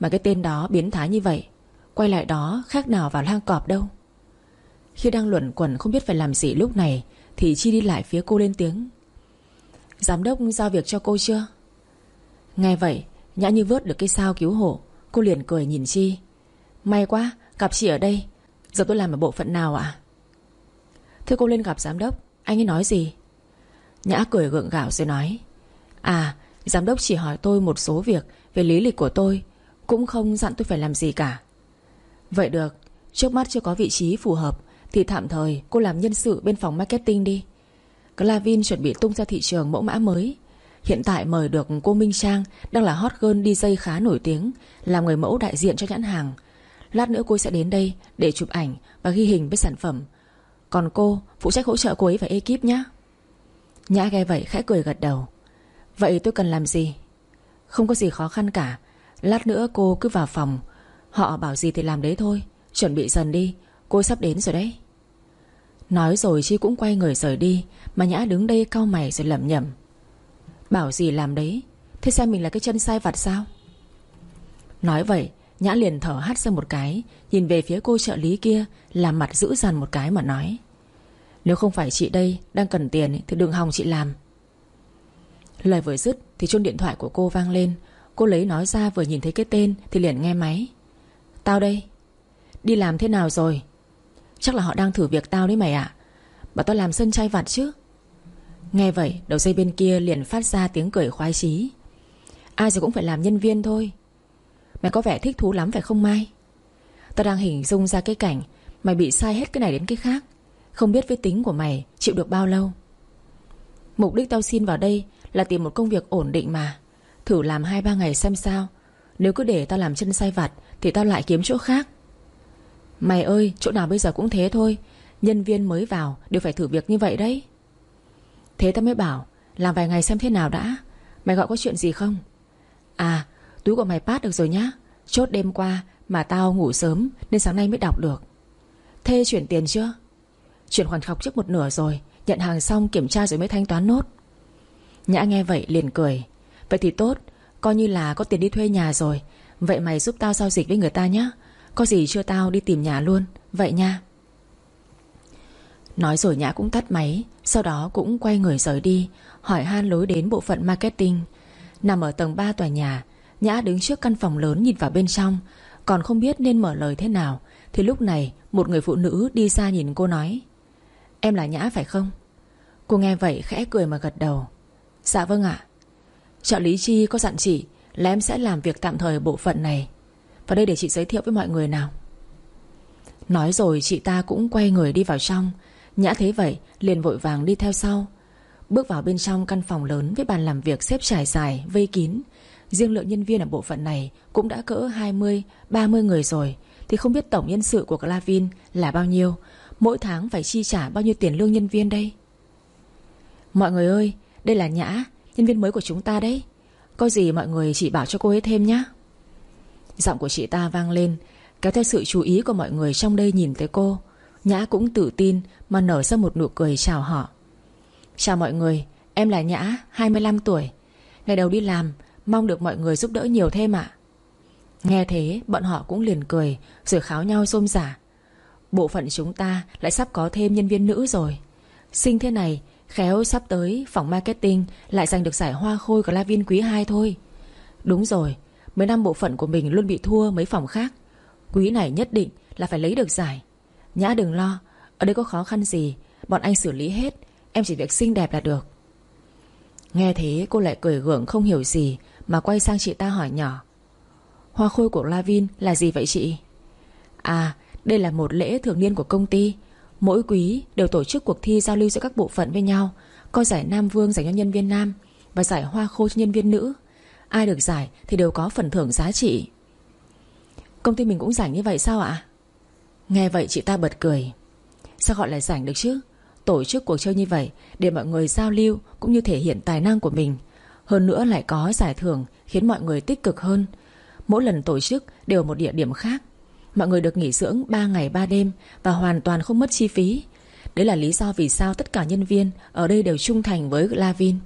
Mà cái tên đó biến thái như vậy Quay lại đó, khác nào vào hang cọp đâu. Khi đang luẩn quẩn không biết phải làm gì lúc này, Thì Chi đi lại phía cô lên tiếng. Giám đốc giao việc cho cô chưa? Nghe vậy, Nhã như vớt được cái sao cứu hộ, Cô liền cười nhìn Chi. May quá, gặp chị ở đây. Giờ tôi làm ở bộ phận nào ạ? Thưa cô lên gặp giám đốc, Anh ấy nói gì? Nhã cười gượng gạo rồi nói. À giám đốc chỉ hỏi tôi một số việc Về lý lịch của tôi, Cũng không dặn tôi phải làm gì cả. Vậy được. Trước mắt chưa có vị trí phù hợp, Thì tạm thời cô làm nhân sự bên phòng marketing đi. Clavin chuẩn bị tung ra thị trường mẫu mã mới. Hiện tại mời được cô Minh Trang, Đang là hot girl DJ khá nổi tiếng Làm người mẫu đại diện cho nhãn hàng. Lát nữa cô sẽ đến đây để chụp ảnh Và ghi hình với sản phẩm. Còn cô, phụ trách hỗ trợ cô ấy và ekip nhé Nhã nghe vậy khẽ cười gật đầu. Vậy tôi cần làm gì? Không có gì khó khăn cả. Lát nữa cô cứ vào phòng Họ bảo gì thì làm đấy thôi. Chuẩn bị dần đi. Cô sắp đến rồi đấy. Nói rồi Chi cũng quay người rời đi, Mà Nhã đứng đây cau mày rồi lẩm nhẩm. Bảo gì làm đấy? Thế xem mình là cái chân sai vặt sao? Nói vậy, Nhã liền thở hắt ra một cái, Nhìn về phía cô trợ lý kia Làm mặt giữ dằn một cái mà nói. Nếu không phải chị đây đang cần tiền Thì đừng hòng chị làm. Lời vừa dứt thì chuông điện thoại của cô vang lên. Cô lấy nói ra vừa nhìn thấy cái tên Thì liền nghe máy. Tao đây. Đi làm thế nào rồi? Chắc là họ đang thử việc tao đấy mày ạ. Bảo tao làm sân chay vặt chứ. Nghe vậy, đầu dây bên kia liền phát ra tiếng cười khoái chí. Ai rồi cũng phải làm nhân viên thôi. Mày có vẻ thích thú lắm phải không Mai? Tao đang hình dung ra cái cảnh Mày bị sai hết cái này đến cái khác. Không biết với tính của mày chịu được bao lâu. Mục đích tao xin vào đây Là tìm một công việc ổn định mà. Thử làm 2-3 ngày xem sao. Nếu cứ để tao làm chân sai vặt thì tao lại kiếm chỗ khác. Mày ơi, chỗ nào bây giờ cũng thế thôi. Nhân viên mới vào, đều phải thử việc như vậy đấy. Thế tao mới bảo, Làm vài ngày xem thế nào đã. Mày gọi có chuyện gì không? À túi của mày pass được rồi nhá. Chốt đêm qua mà tao ngủ sớm Nên sáng nay mới đọc được. Thế chuyển tiền chưa? Chuyển khoản khóc trước một nửa rồi, Nhận hàng xong kiểm tra rồi mới thanh toán nốt. Nhã nghe vậy liền cười. Vậy thì tốt, Coi như là có tiền đi thuê nhà rồi Vậy mày giúp tao giao dịch với người ta nhé Có gì chưa tao đi tìm nhà luôn. Vậy nha. Nói rồi Nhã cũng tắt máy, Sau đó cũng quay người rời đi, Hỏi han lối đến bộ phận marketing. Nằm ở tầng 3 tòa nhà, Nhã đứng trước căn phòng lớn nhìn vào bên trong, Còn không biết nên mở lời thế nào, Thì lúc này một người phụ nữ đi ra nhìn cô nói, Em là Nhã phải không? Cô nghe vậy khẽ cười mà gật đầu Dạ vâng ạ. Trợ lý Chi có dặn chị là em sẽ làm việc tạm thời bộ phận này. Vào đây để chị giới thiệu với mọi người nào. Nói rồi chị ta cũng quay người đi vào trong. Nhã thấy vậy liền vội vàng đi theo sau. Bước vào bên trong căn phòng lớn Với bàn làm việc xếp trải dài Vây kín. Riêng lượng nhân viên ở bộ phận này Cũng đã cỡ 20, 30 người rồi. Thì không biết tổng nhân sự của Clavin là bao nhiêu. Mỗi tháng phải chi trả bao nhiêu tiền lương nhân viên đây? Mọi người ơi Đây là Nhã Nhân viên mới của chúng ta đấy. Có gì mọi người chỉ bảo cho cô ấy thêm nhé. Giọng của chị ta vang lên, Kéo theo sự chú ý của mọi người trong đây nhìn tới cô. Nhã cũng tự tin Mà nở ra một nụ cười chào họ. Chào mọi người, Em là Nhã 25 tuổi. Ngày đầu đi làm, Mong được mọi người giúp đỡ nhiều thêm ạ. Nghe thế, bọn họ cũng liền cười, Rồi kháo nhau xôm giả Bộ phận chúng ta lại sắp có thêm nhân viên nữ rồi. Sinh thế này Khéo sắp tới phòng marketing Lại giành được giải hoa khôi của La Viên quý 2 thôi. Đúng rồi, Mấy năm bộ phận của mình luôn bị thua mấy phòng khác. Quý này nhất định là phải lấy được giải. Nhã đừng lo, Ở đây có khó khăn gì, Bọn anh xử lý hết, Em chỉ việc xinh đẹp là được. Nghe thế, cô lại cười gượng không hiểu gì Mà quay sang chị ta hỏi nhỏ. Hoa khôi của La Vin là gì vậy chị? À đây là một lễ thường niên của công ty Mỗi quý đều tổ chức cuộc thi giao lưu giữa các bộ phận với nhau Có giải Nam Vương dành cho nhân viên nam Và giải Hoa Khôi cho nhân viên nữ. Ai được giải thì đều có phần thưởng giá trị. Công ty mình cũng rảnh như vậy sao ạ? Nghe vậy chị ta bật cười. Sao gọi là rảnh được chứ? Tổ chức cuộc chơi như vậy Để mọi người giao lưu Cũng như thể hiện tài năng của mình. Hơn nữa lại có giải thưởng Khiến mọi người tích cực hơn. Mỗi lần tổ chức đều một địa điểm khác. Mọi người được nghỉ dưỡng 3 ngày 3 đêm Và hoàn toàn không mất chi phí. Đấy là lý do vì sao tất cả nhân viên Ở đây đều trung thành với Lavin.